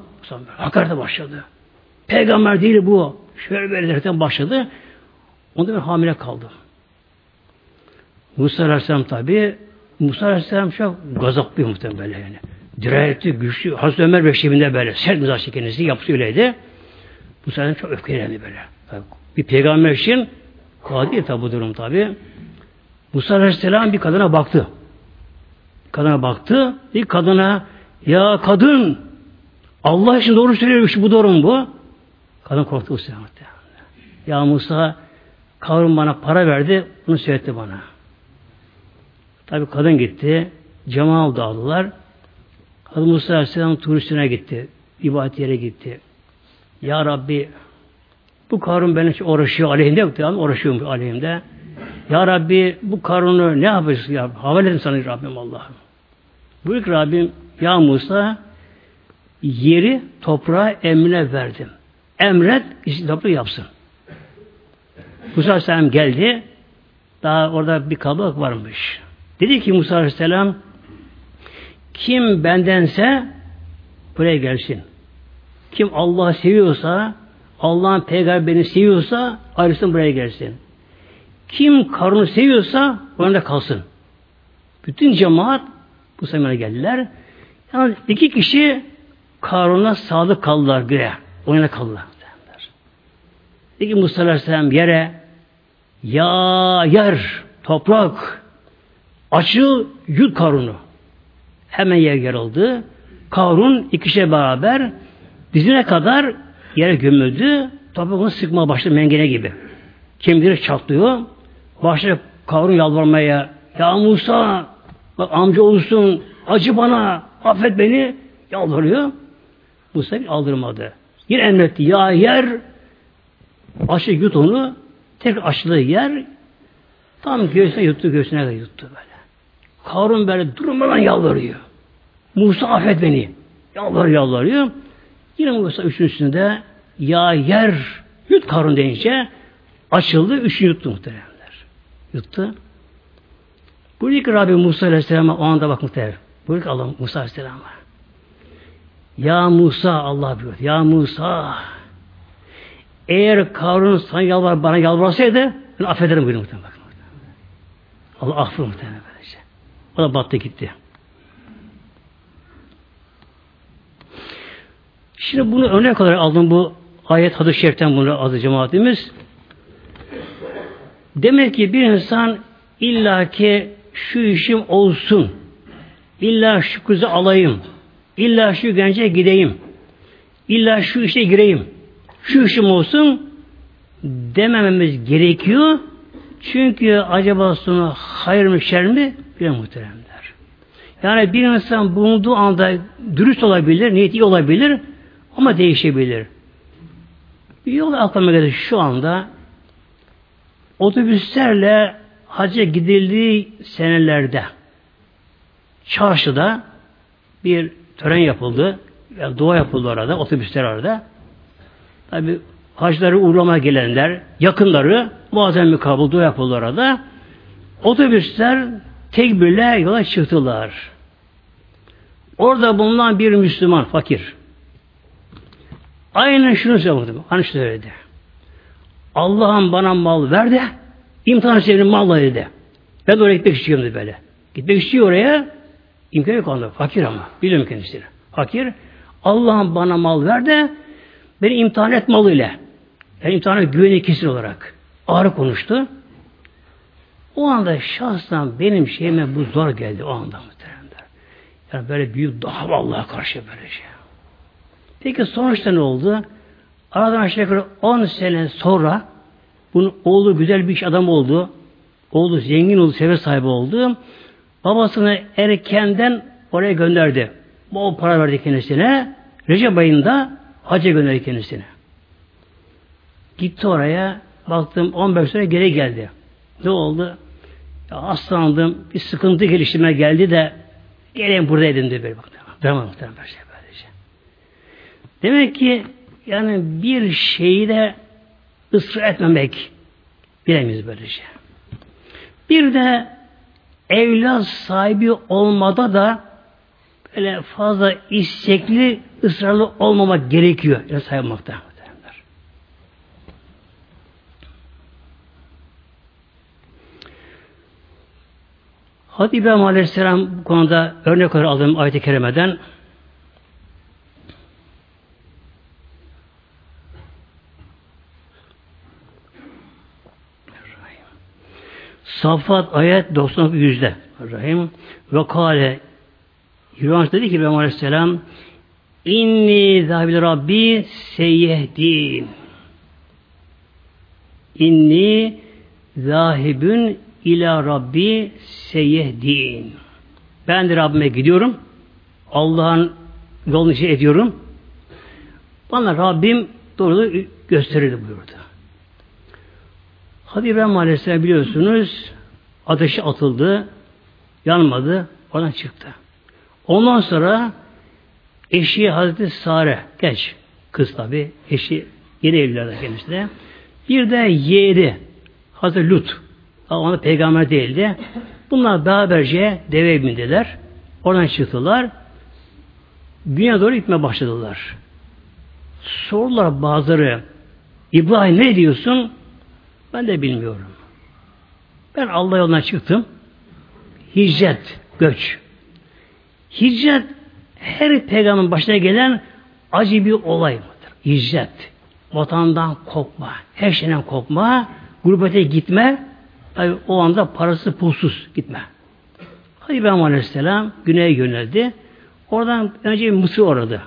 Hakarete başladı. Peygamber değil bu. Şöyle böyle başladı. Onda ben hamile kaldım. Musa Aleyhisselam tabi Musa Aleyhisselam çok gazaplı muhtemelen böyle yani. Dirayetli, güçlü. Hazreti Ömer Beşik'inde böyle sert mizah kendisi yapısı öyleydi. Musa Aleyhisselam çok öfkelendi böyle. Tabi, bir peygamber için kolay değil tabi bu durum tabi. Musa Aleyhisselam bir kadına baktı. Kadına baktı. Bir kadına ya kadın Allah için doğru söylüyormuş bu doğru mu bu? Kadın korktu sefer. Ya Musa Kavrum bana para verdi. Bunu söyletti bana. Tabi kadın gitti. Cemal dağıldılar. Kadın Musa Aleyhisselam turistine gitti. İbadet yere gitti. Ya Rabbi bu karun benim için uğraşıyor aleyhimde. Yani uğraşıyorum aleyhimde. Ya Rabbi bu karunu ne yapacağız ya? Havale edin sana Rabbim Allah'ım. Buyur Rabbim ya Musa yeri toprağa emrine verdim. Emret toprağı yapsın. Musa Aleyhisselam geldi. Daha orada bir kabak varmış. Dedi ki Musa Aleyhisselam kim bendense buraya gelsin. Kim Allah'ı seviyorsa Allah'ın peygamberini seviyorsa ayrısın buraya gelsin. Kim karını seviyorsa orada kalsın. Bütün cemaat bu semana geldiler. Yani iki kişi Karun'a sadık kaldılar göğe. Oyuna kaldılar. Dedi ki Musa Aleyhisselam yere ya yer, toprak açıl yut Karun'u. Hemen yer yarıldı. Karun ikişe beraber dizine kadar yere gömüldü. Toprağını sıkma başladı mengene gibi. Kemikleri çatlıyor. Başladı Karun yalvarmaya. Ya Musa bak amca olursun acı bana affet beni yalvarıyor. Musa bir aldırmadı. Yine emretti. Ya yer açı yut onu tekrar açtığı yer tam göğsüne yuttu göğsüne de yuttu böyle. Karun böyle durmadan yalvarıyor. Musa affet beni. Yalvarıyor yalvarıyor. Yine Musa üçüncüsünde ya yer yut Karun deyince açıldı. Üçünü yuttu muhteremler. Yuttu. Buyuruyor ki Rabbi Musa Aleyhisselam'a o anda bak muhterem. Buyuruyor ki Allah Musa Aleyhisselam'a. Ya Musa Allah buyuruyor. Ya Musa eğer Karun sana yalvar, bana yalvarsaydı ben affederim buyuruyor muhtemelen. Allah affı muhtemelen böylece. O da battı gitti. Şimdi bunu örnek olarak aldım bu ayet hadis-i şeriften bunu adı cemaatimiz. Demek ki bir insan illaki şu işim olsun, illa şu kızı alayım, illa şu gence gideyim, illa şu işe gireyim, şu işim olsun demememiz gerekiyor. Çünkü acaba sonu hayır mı şer mi? Bir muhteremler. Yani bir insan bulunduğu anda dürüst olabilir, niyeti olabilir ama değişebilir. Bir yol aklıma geldi şu anda otobüslerle hacca gidildiği senelerde çarşıda bir tören yapıldı. Yani dua yapıldı orada, otobüsler orada. Tabi hacları uğramaya gelenler, yakınları bir kabul dua yapıldı orada. Otobüsler tekbirle yola çıktılar. Orada bulunan bir Müslüman, fakir. Aynen şunu söyledi. Hani söyledi. Allah'ım bana mal ver de imtihan senin malla dedi. Ben de oraya gitmek istiyorum dedi böyle. Gitmek istiyor oraya. İmkan yok onda. Fakir ama. Biliyorum kendisini. Fakir. Allah'ım bana mal ver de beni imtihan et malıyla. Yani imtihana güveni kesin olarak. Ağrı konuştu. O anda şahsen benim şeyime bu zor geldi o anda muhteremler. Yani böyle büyük daha Allah'a karşı böyle şey. Peki sonuçta ne oldu? Aradan aşağı yukarı 10 sene sonra bunun oğlu güzel bir iş adam oldu. Oğlu zengin oldu, seve sahibi oldu. Babasını erkenden oraya gönderdi. Bol para verdi kendisine. Recep ayında hacca gönderdi kendisine. Gitti oraya. Baktım 15 sene geri geldi. Ne oldu? Ya hastalandım. Bir sıkıntı geliştirme geldi de gelin burada edin diye böyle baktım. Drama muhtemelen. Demek ki yani bir şeyi ısrar etmemek bilemeyiz böylece. Bir de evlat sahibi olmada da böyle fazla istekli, ısrarlı olmamak gerekiyor. Ya saymakta. Hazreti İbrahim Aleyhisselam bu konuda örnek olarak aldığım ayet-i kerimeden Safat ayet 90 yüzde. Rahim ve kâle Yunus dedi ki İbrahim Aleyhisselam İnni zâbil Rabbi seyyehdin İnni zahibün ila Rabbi seyyehdin. Ben de Rabbime gidiyorum. Allah'ın yolunu şey ediyorum. Bana Rabbim doğru gösterir buyurdu. Hadi İbrahim Aleyhisselam biliyorsunuz ateşe atıldı, yanmadı, oradan çıktı. Ondan sonra eşi Hazreti Sare, geç kız tabi, eşi yeni evlilerde kendisi de. Bir de yeğeni Hazreti Lut, ama peygamber değildi. Bunlar beraberce deve bindiler. Oradan çıktılar. Güne doğru gitmeye başladılar. Sorular bazıları İbrahim ne diyorsun? Ben de bilmiyorum. Ben Allah yoluna çıktım. Hicret, göç. Hicret her peygamberin başına gelen acı bir olay mıdır? Hicret. Vatandan kopma, her şeyden kopma, gurbete gitme, o anda parası pulsuz gitme. Hadi İbrahim Aleyhisselam güneye yöneldi. Oradan önce Mısır oradı.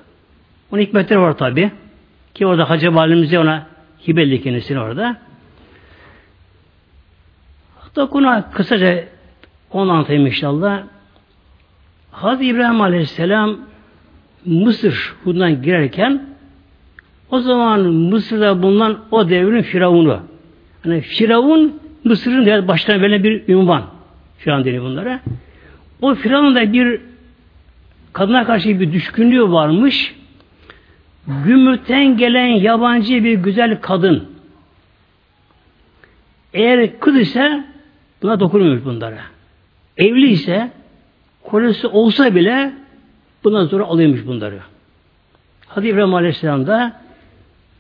Onun hikmetleri var tabi. Ki orada Hacı Valimize ona hibelli kendisini orada. Hatta konu kısaca onu anlatayım inşallah. Hazreti İbrahim Aleyhisselam Mısır bundan girerken o zaman Mısır'da bulunan o devrin firavunu. Yani firavun Mısır'ın başına verilen bir ünvan. Şu an deniyor bunlara. O firavun da bir kadına karşı bir düşkünlüğü varmış. Gümrükten gelen yabancı bir güzel kadın. Eğer kız ise buna dokunmuyor bunlara. Evli ise kolesi olsa bile buna zor alıyormuş bunları. Hadi İbrahim Aleyhisselam da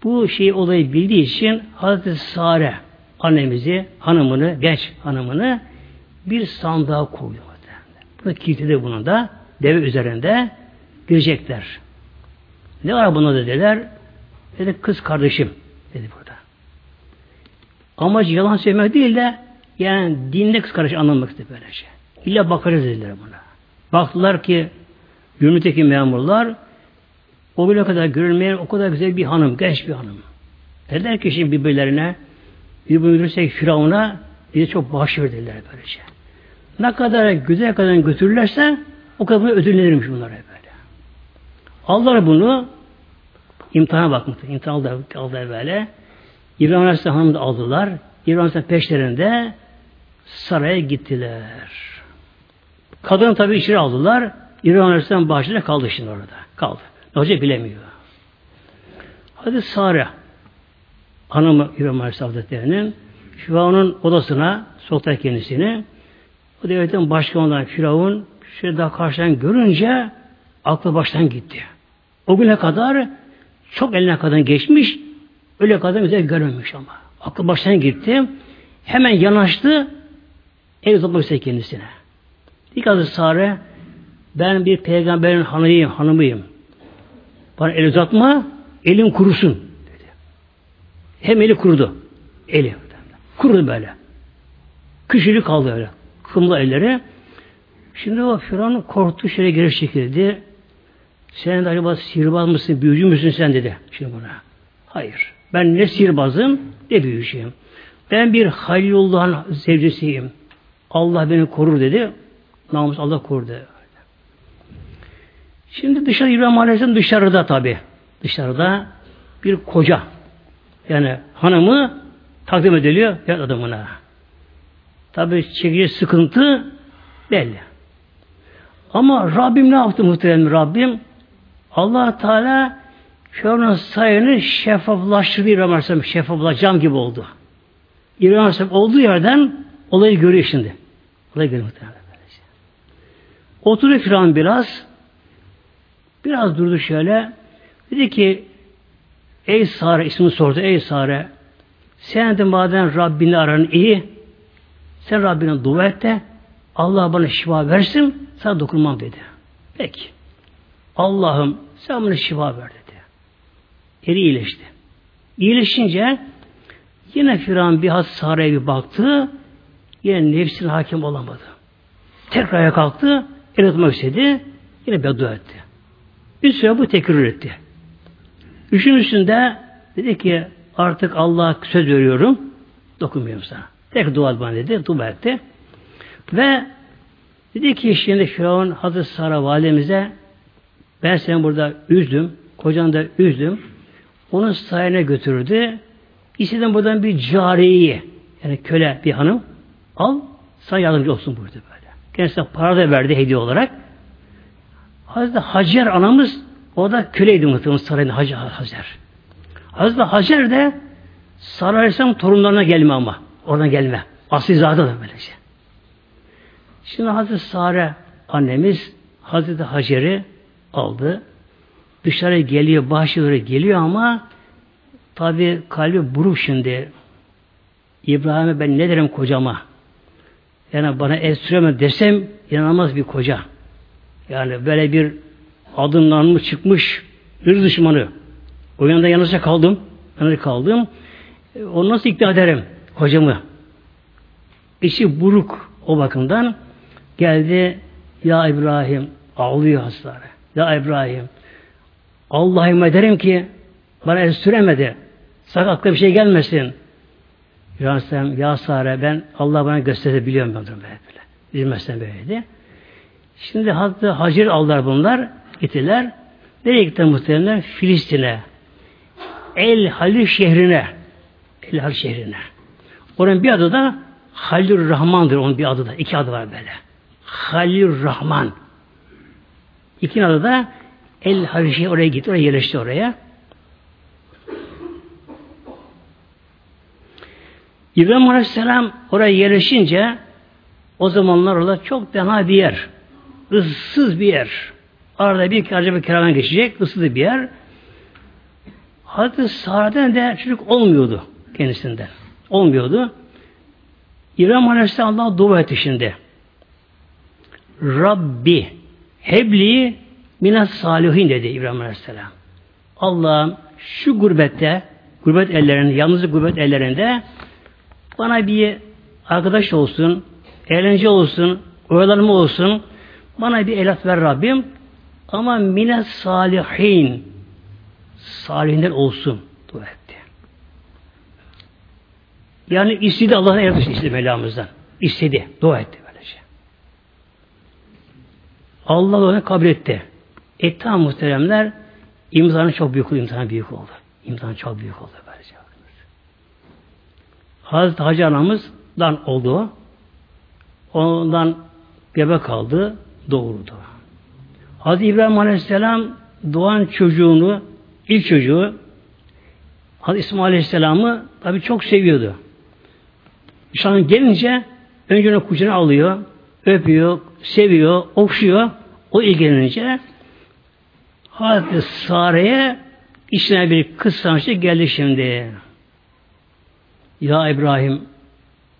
bu şeyi olayı bildiği için Hazreti Sare annemizi, hanımını, genç hanımını bir sandığa koydu. Bunu kilitledi bunu da deve üzerinde girecekler. Ne var buna dediler? Dedi kız kardeşim dedi burada. Amacı yalan söylemek değil de yani dinde kardeşi anlamak istedi böylece. İlla bakarız dediler buna. Baktılar ki gümrükteki memurlar o bile kadar görülmeyen o kadar güzel bir hanım, genç bir hanım. Dediler ki şimdi birbirlerine bir buyurursek Firavun'a bize çok bağış verdiler böylece. Ne kadar güzel kadar götürürlerse o kadar bunu ödüllenirmiş bunlara böyle. Allah bunu imtihana bakmıştı. İmtihan aldı, aldı böyle. İbrahim Aleyhisselam da aldılar. İbrahim Aleyhisselam peşlerinde saraya gittiler. Kadın tabi içeri aldılar. İbrahim Aleyhisselam bahçede kaldı şimdi orada. Kaldı. Ne olacak bilemiyor. Hadi Sare hanımı İbrahim Aleyhisselam Hazretleri'nin Firavun'un odasına soktu kendisini. O devletin başkanından Firavun şöyle daha karşıdan görünce aklı baştan gitti. O güne kadar çok eline kadar geçmiş, öyle kadar güzel görmemiş ama. Aklı baştan gitti. Hemen yanaştı, el uzatmak istedi kendisine. Dikkat Sare, ben bir peygamberin hanıyım, hanımıyım. Bana el uzatma, elim kurusun. Hem eli kurudu. Eli. Kurudu böyle. Küçülük kaldı öyle. Kımlı elleri. Şimdi o Firavun korktu şöyle geri çekildi. Sen de acaba sihirbaz mısın, büyücü müsün sen dedi. Şimdi buna. Hayır. Ben ne sihirbazım ne büyücüyüm. Ben bir Halilullah'ın sevcisiyim. Allah beni korur dedi. Namus Allah korur dedi. Şimdi dışarı İbrahim Aleyhisselam dışarıda tabi. Dışarıda bir koca. Yani hanımı takdim ediliyor ya adamına. Tabi çekici sıkıntı belli. Ama Rabbim ne yaptı muhterem Rabbim? allah Teala Firavun'un sayını şeffaflaştırdı İbrahim Aleyhisselam. Şeffaflaştırdı, cam gibi oldu. İbrahim Aleyhisselam olduğu yerden olayı görüyor şimdi. Olayı görüyor muhtemelen. Oturuyor Firavun biraz. Biraz durdu şöyle. Dedi ki Ey Sare ismini sordu. Ey Sare sen de madem Rabbini aran iyi sen Rabbine dua et de Allah bana şifa versin sana dokunmam dedi. Peki. Allah'ım sen bana şifa ver dedi. Eri iyileşti. İyileşince yine Firavun bir has Sare'ye bir baktı. Yine nefsine hakim olamadı. Tekrar ayağa kalktı. El atmak istedi. Yine beddua etti. Bir süre bu tekrar etti. Üçün üstünde dedi ki artık Allah'a söz veriyorum. Dokunmuyorum sana. Tek dua bana dedi. Dua etti. Ve dedi ki şimdi Firavun Hazreti Sara validemize ben seni burada üzdüm. Kocanı da üzdüm. Onun sayene götürdü. İsteden buradan bir cariyeyi yani köle bir hanım al sana yardımcı olsun buyurdu böyle. Kendisine para da verdi hediye olarak. Hazreti Hacer anamız o da köleydi muhtemelen sarayın Hacer. Hacer. Hazreti Hacer de Saray Aleyhisselam torunlarına gelme ama. Oradan gelme. Asilzade da böylece. Şimdi Hazreti Sare annemiz Hazreti Hacer'i aldı. Dışarı geliyor, bahçelere geliyor ama tabi kalbi buruk şimdi. İbrahim'e ben ne derim kocama? Yani bana el süremem desem inanılmaz bir koca. Yani böyle bir adından mı çıkmış bir düşmanı. O yanında yalnızca kaldım. Yalnızca kaldım. E, onu nasıl ikna ederim kocamı? İçi buruk o bakımdan geldi ya İbrahim ağlıyor hastane. Ya İbrahim Allah'ım ederim ki bana el süremedi. Sakatlıkla bir şey gelmesin. İbrahim ya Sare ben Allah bana gösterebiliyorum ben böyle böyle. Bilmezsen böyleydi. Şimdi hatta Hacir aldılar bunlar. Gittiler. Nereye gittiler muhtemelen? Filistin'e. El Halil şehrine. El Halil şehrine. Oranın bir adı da Halil Rahman'dır onun bir adı da. İki adı var böyle. Halil Rahman. İkinci adı da El Halil şehri oraya gitti. Oraya yerleşti oraya. İbrahim Aleyhisselam oraya yerleşince o zamanlar orada çok fena bir yer. ıssız bir yer. Arada bir kere bir keravan geçecek. ıssız bir yer. Hazreti Sara'dan de çocuk olmuyordu kendisinden. Olmuyordu. İbrahim Aleyhisselam Allah dua etti şimdi. Rabbi hebli minas salihin dedi İbrahim Aleyhisselam. Allah'ım şu gurbette, gurbet ellerinde, yalnızlık gurbet ellerinde bana bir arkadaş olsun, eğlence olsun, oyalanma olsun, bana bir elat ver Rabbim. Ama mine salihin salihinden olsun dua etti. Yani istedi Allah'ın elat istedi Mevlamızdan. İstedi. Dua etti böylece. Allah onu kabul etti. E tamam muhteremler imtihanı çok büyük oldu. İmtihanı büyük oldu. İmtihanı çok büyük oldu. Hazreti Hacı anamızdan oldu. Ondan gebe kaldı doğurdu. Hazreti İbrahim Aleyhisselam doğan çocuğunu, ilk çocuğu Hazreti İsmail Aleyhisselam'ı tabi çok seviyordu. Nişanı gelince önce onu kucağına alıyor, öpüyor, seviyor, okşuyor. O ilgilenince Hazreti Sare'ye içine bir kız sanatçı geldi şimdi. Ya İbrahim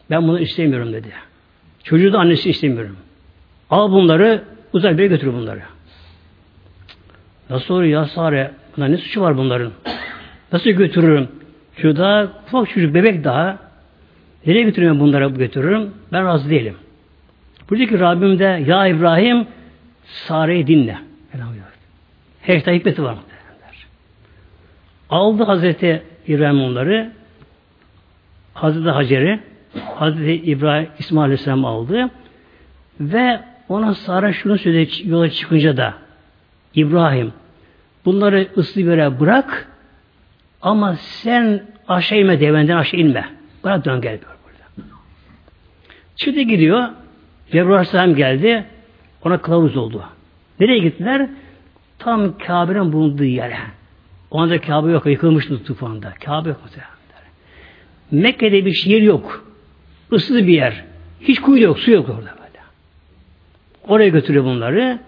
ben bunu istemiyorum dedi. Çocuğu da annesi istemiyorum. Al bunları uzak bir götür bunları. Nasıl olur ya Sare? Buna ne suçu var bunların? Nasıl götürürüm? Şu daha ufak çocuk bebek daha. Nereye götürüyorum bunlara götürürüm? Ben razı değilim. Buradaki Rabbim de ya İbrahim Sare'yi dinle. Her hikmeti var. Aldı Hazreti İbrahim onları. Hazreti Hacer'i Hazreti İbrahim İsmail Aleyhisselam aldı. Ve ona Sara şunu söyledi yola çıkınca da İbrahim bunları ıslı böyle bırak ama sen aşağı inme devenden aşağı inme. Bırak dön gel burada. Çıktı gidiyor. Cebrail Aleyhisselam geldi. Ona kılavuz oldu. Nereye gittiler? Tam Kabe'nin bulunduğu yere. O anda Kabe yok. Yıkılmıştı tufanda. Kabe yok. Mekke'de bir şehir yok. Issız bir yer. Hiç kuyu yok. Su yok orada böyle. Oraya götürüyor bunları.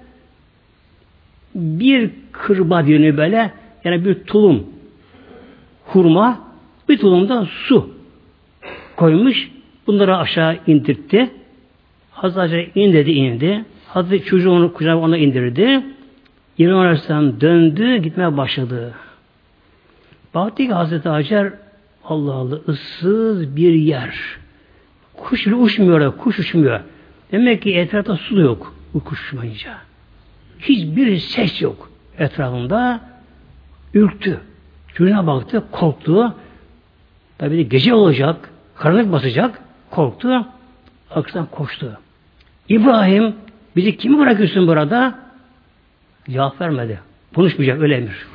Bir kırba diyor böyle yani bir tulum hurma bir tulumda su koymuş. Bunları aşağı indirtti. Hazreti in dedi indi. Hazreti çocuğu onu kucağına ona indirdi. İbrahim Aleyhisselam döndü, gitmeye başladı. Baktı ki Hazreti Hacer Allah Allah ıssız bir yer. Kuş bile uçmuyor, kuş uçmuyor. Demek ki etrafta su yok bu kuş uçmayınca. Hiçbir ses yok etrafında. Ürktü. Çocuğuna baktı, korktu. Tabi de gece olacak, karanlık basacak, korktu. Arkasından koştu. İbrahim, bizi kimi bırakıyorsun burada? Cevap vermedi. Konuşmayacak, öyle emir.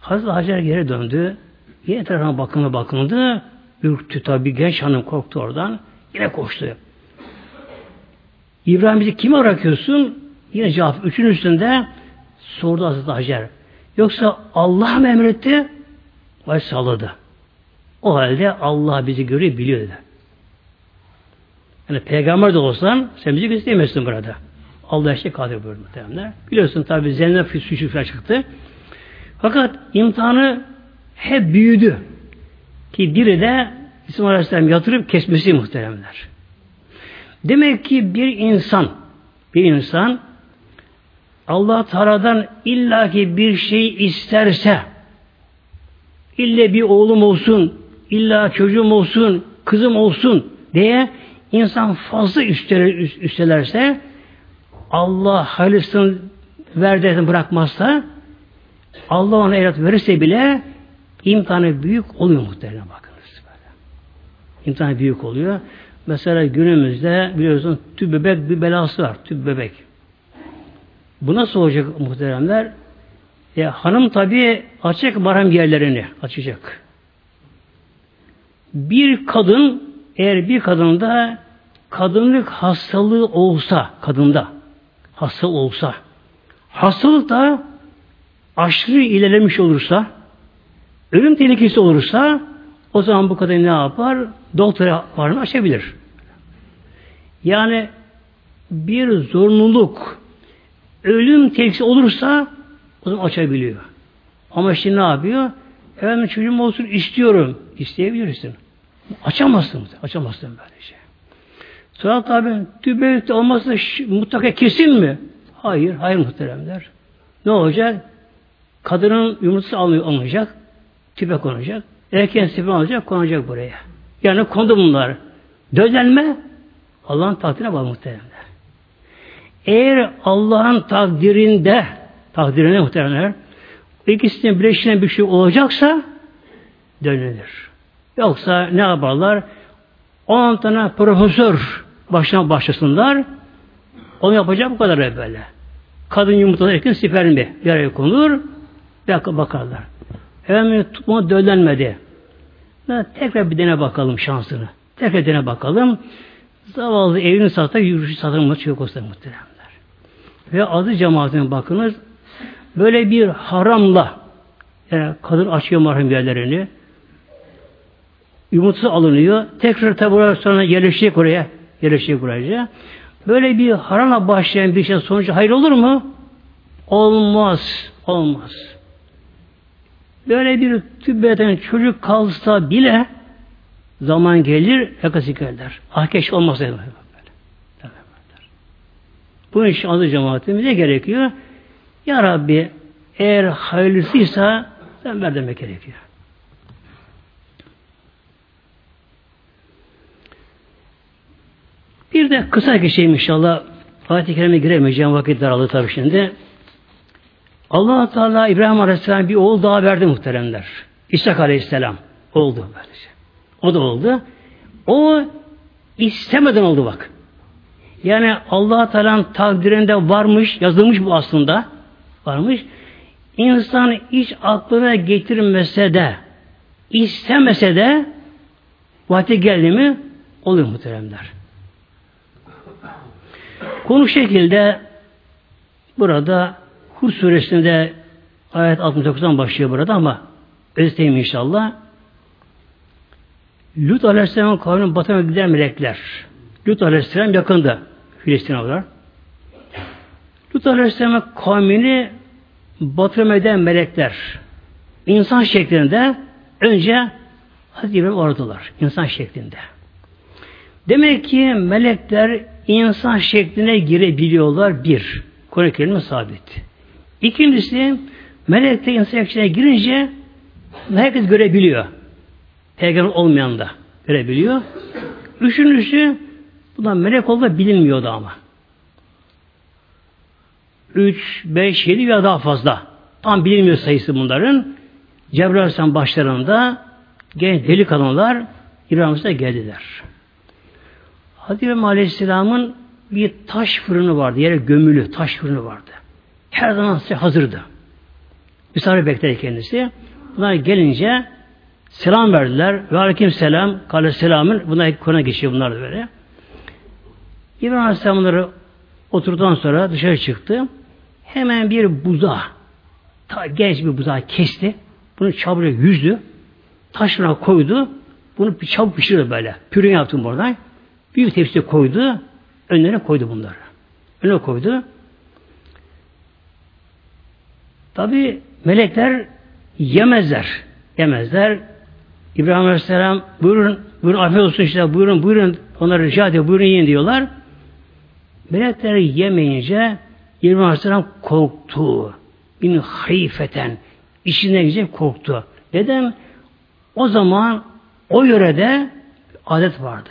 Hazreti Hacer geri döndü. Yine etrafına bakındı bakındı. Ürktü tabi genç hanım korktu oradan. Yine koştu. İbrahim bizi kime bırakıyorsun? Yine cevap üçün üstünde sordu Hazreti Hacer. Yoksa Allah mı emretti? Vay salladı. O halde Allah bizi görüyor, biliyor dedi. Yani peygamber de olsan sen bizi gösteremezsin burada. Allah işte kadir buyurdu muhtemelen. Biliyorsun tabi Zeynep suçu falan çıktı. Fakat imtihanı hep büyüdü. Ki biri de İsmail Aleyhisselam yatırıp kesmesi muhteremler. Demek ki bir insan bir insan Allah Teala'dan illaki bir şey isterse ille bir oğlum olsun, illa çocuğum olsun, kızım olsun diye insan fazla üsteler, üstelerse Allah hayırlısını verdiğini bırakmazsa Allah ona evlat verirse bile imtihanı büyük oluyor muhtemelen bakınız. Böyle. İmtihanı büyük oluyor. Mesela günümüzde biliyorsun tüp bebek bir belası var. Tüp bebek. Bu nasıl olacak muhteremler? E, hanım tabi açacak mahrem yerlerini açacak. Bir kadın eğer bir kadında kadınlık hastalığı olsa kadında hasta olsa hastalık da aşırı ilerlemiş olursa ölüm tehlikesi olursa o zaman bu kadın ne yapar? Doktora varını açabilir. Yani bir zorunluluk ölüm tehlikesi olursa o zaman açabiliyor. Ama şimdi ne yapıyor? Efendim çocuğum olsun istiyorum. İsteyebilirsin. Açamazsın. Açamazsın böyle şey. Sonra tabi tübeylikte olmazsa mutlaka kesin mi? Hayır, hayır muhteremler. Ne olacak? Kadının yumurtası alınacak, tüpe konacak. Erkeğin tüpe alacak, konacak buraya. Yani kondu bunlar. Dözenme Allah'ın takdirine bağlı muhteremler. Eğer Allah'ın takdirinde takdirine muhteremler ikisinin birleştiğine bir şey olacaksa dönülür. Yoksa ne yaparlar? 10 tane profesör başına başlasınlar. Onu yapacak bu kadar böyle. Kadın yumurtalar erken spermi bir araya konur ve bakarlar. Efendim tutma döllenmedi. Tekrar bir dene bakalım şansını. Tekrar dene bakalım. Zavallı evini satar, yürüyüşü satar mı çok olsa muhteremler. Ve adı cemaatine bakınız. Böyle bir haramla yani kadın açıyor mahrem yerlerini yumurtası alınıyor. Tekrar tabi sonra yerleşecek oraya. Yerleşecek buraya. Böyle bir haramla başlayan bir şey sonucu hayır olur mu? Olmaz. Olmaz. Böyle bir tüp beden çocuk kalsa bile zaman gelir yakasık eder. Ahkeş olmaz. Böyle. Bu için azı cemaatimize gerekiyor. Ya Rabbi eğer hayırlısıysa sen ver demek gerekiyor. Bir de kısa bir şey inşallah Fatih Kerim'e giremeyeceğim vakit daraldı tabii şimdi allah Teala İbrahim Aleyhisselam bir oğul daha verdi muhteremler. İshak Aleyhisselam oldu böylece. O da oldu. O istemeden oldu bak. Yani allah Teala'nın takdirinde varmış, yazılmış bu aslında. Varmış. İnsan hiç aklına getirmese de, istemese de vakti geldi mi oluyor muhteremler. Konu şekilde burada Hud suresinde ayet 69'dan başlıyor burada ama özeteyim inşallah. Lut Aleyhisselam'ın kavminin batına giden melekler. Lut Aleyhisselam yakında Filistin'e var. Lut Aleyhisselam'ın kavmini batırma eden melekler insan şeklinde önce Hazreti İbrahim aradılar. insan şeklinde. Demek ki melekler insan şekline girebiliyorlar bir. Kur'an-ı sabit. İkincisi melekler insan şekline girince herkes görebiliyor. Peygamber olmayan da görebiliyor. Üçüncüsü bundan melek olduğu bilinmiyordu ama. Üç, beş, yedi veya daha fazla. Tam bilinmiyor sayısı bunların. Cebrail Aleyhisselam başlarında genç delikanlılar İbrahim'e geldiler. Hazreti İbrahim Aleyhisselam'ın bir taş fırını vardı. Yere gömülü taş fırını vardı. Her zaman hazırdı. Misafir bekledi kendisi. Bunlar gelince selam verdiler. Ve aleyküm selam. Kale selamın. Bunlar konu geçiyor bunlar böyle. İbrahim Aleyhisselam bunları oturduktan sonra dışarı çıktı. Hemen bir buza, ta genç bir buza kesti. Bunu çabukla yüzdü. Taşına koydu. Bunu bir çabuk pişirdi böyle. Pürün yaptım buradan. Büyük tepsiye koydu. Önlerine koydu bunları. Önüne koydu. Tabi melekler yemezler. Yemezler. İbrahim Aleyhisselam buyurun, buyurun afiyet olsun işte buyurun buyurun onları rica ediyor buyurun yiyin diyorlar. Melekler yemeyince İbrahim Aleyhisselam korktu. Bin hayfeten. İçinden gidecek korktu. Neden? O zaman o yörede adet vardı.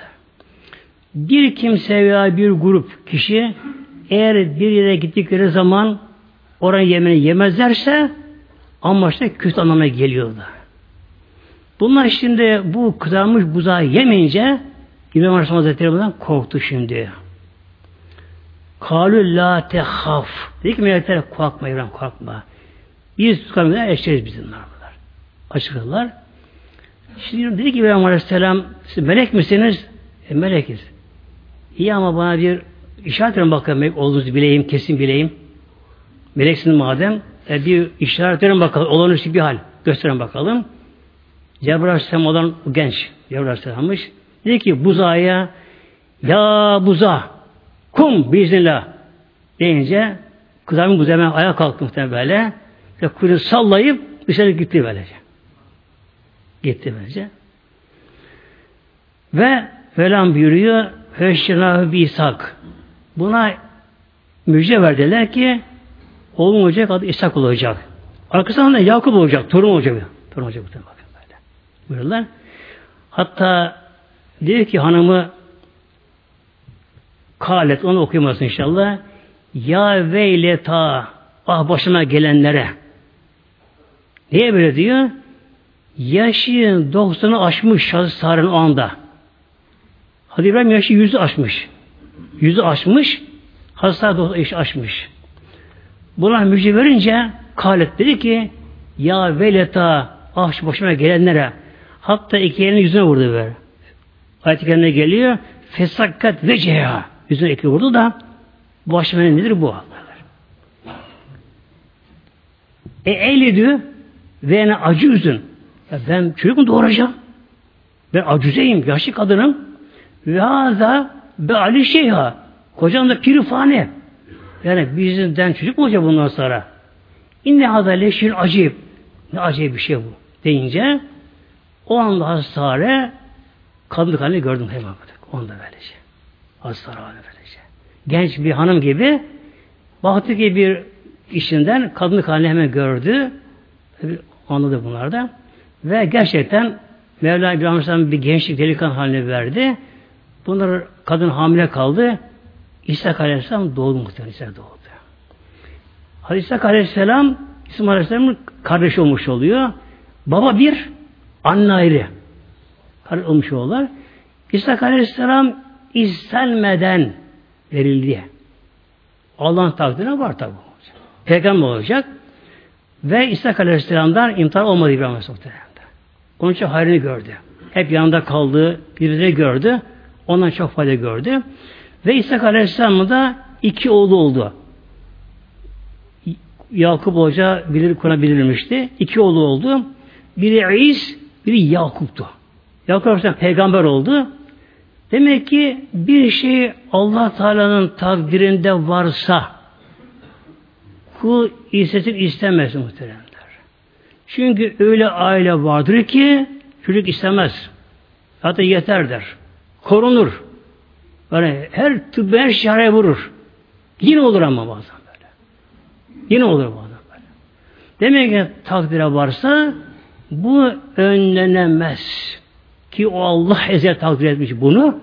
Bir kimse veya bir grup kişi eğer bir yere gittikleri zaman oranın yemeğini yemezlerse amaçta kötü anlamına geliyordu. Bunlar şimdi bu kızarmış buzağı yemeyince İbrahim Aleyhisselam Hazretleri bundan korktu şimdi. Kalü la tehaf. Dedi ki melekler korkma İbrahim korkma. Biz tutamıyorlar eşleriz bizim bunlar. Açıkladılar. Şimdi dedi ki İbrahim Aleyhisselam siz melek misiniz? E, melekiz. İyi ama bana bir işaret verin bakalım melek olduğunuzu bileyim, kesin bileyim. Meleksin madem e, bir işaret verin bakalım. Olağanüstü bir hal. Gösterin bakalım. Cebrail Aleyhisselam olan genç. Cebrail Aleyhisselam'mış. Dedi ki buzaya ya buza kum biiznillah deyince kızarmış buza hemen ayağa kalktı muhtemelen böyle ve kuyruğu sallayıp dışarı gitti böylece. Gitti böylece. Ve Velam buyuruyor Feşşinahü bi İshak. Buna müjde verdiler ki oğlum olacak adı İshak olacak. Arkasından da Yakup olacak, torun olacak. Torun olacak bakın böyle. Buyururlar. Hatta diyor ki hanımı Kalet onu okuyamazsın inşallah. Ya veyleta ah başıma gelenlere. Niye böyle diyor? Yaşı 90'ı aşmış şahıs Sarı'nın o anda. Hadi İbrahim yaşı yüzü aşmış. Yüzü aşmış. Hasta doktor yaşı aşmış. Buna müjde verince Kalet dedi ki ya veleta ah başıma gelenlere hatta iki elini yüzüne vurdu böyle. Ayet-i Kerim'de geliyor fesakkat veceha yüzüne iki vurdu da başıma nedir bu? E eyle diyor ve ne acı üzün. Ya ben çocuk mu doğuracağım? Ben acüzeyim, yaşlı kadınım. Ve haza be ali şeyha. Kocam da pirifane. Yani bizden çocuk olacak bundan sonra? İnne haza leşir acayip. Ne acayip bir şey bu. Deyince o anda hastane kadınlık halini gördüm hemen. Onda böylece. Hastane halini böylece. Genç bir hanım gibi baktı ki bir işinden kadınlık halini hemen gördü. Anladı bunlar da. Ve gerçekten Mevla İbrahim Aleyhisselam bir gençlik delikanlı haline verdi. Bunlar kadın hamile kaldı. İsa Aleyhisselam doğdu muhtemelen İsa doğdu. Hazreti İsa Aleyhisselam İsmail Aleyhisselam'ın kardeşi olmuş oluyor. Baba bir, anne ayrı. Kardeş olmuş oluyorlar. İsa Aleyhisselam istenmeden verildi. Allah'ın takdirine var tabi. Peygamber olacak. Ve İsa Aleyhisselam'dan imtihan olmadı İbrahim Aleyhisselam'da. Onun için hayrını gördü. Hep yanında kaldı, birbirini gördü. Ondan çok fayda gördü. Ve İsa Aleyhisselam'ın da iki oğlu oldu. Yakup Hoca bilir konabilirmişti. İki oğlu oldu. Biri İz, biri Yakup'tu. Yakup Aleyhisselam peygamber oldu. Demek ki bir şey Allah Teala'nın takdirinde varsa kul istesin istemez muhteremler. Çünkü öyle aile vardır ki çocuk istemez. Hatta yeter der. Korunur. Böyle her tıbbi her şare vurur. Yine olur ama bazen böyle. Yine olur bazen böyle. Demek ki takdire varsa bu önlenemez. Ki o Allah ezel takdir etmiş bunu.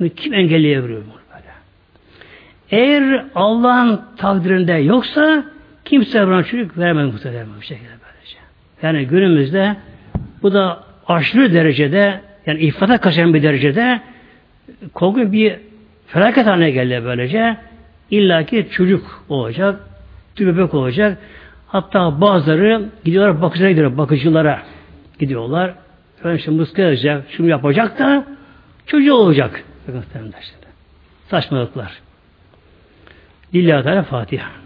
Bunu kim engelleyebiliyor bunu böyle? Eğer Allah'ın takdirinde yoksa kimse buna çocuk vermez muhtemelen bu şekilde böylece. Yani günümüzde bu da aşırı derecede yani ifada kaçan bir derecede korkunç bir felaket haline geldi böylece. İlla ki çocuk olacak, bebek olacak. Hatta bazıları gidiyorlar bakıcılara gidiyorlar, bakıcılara gidiyorlar. Efendim şimdi mıska edecek, şunu yapacak da çocuğu olacak. Saçmalıklar. Lillahi Teala Fatiha.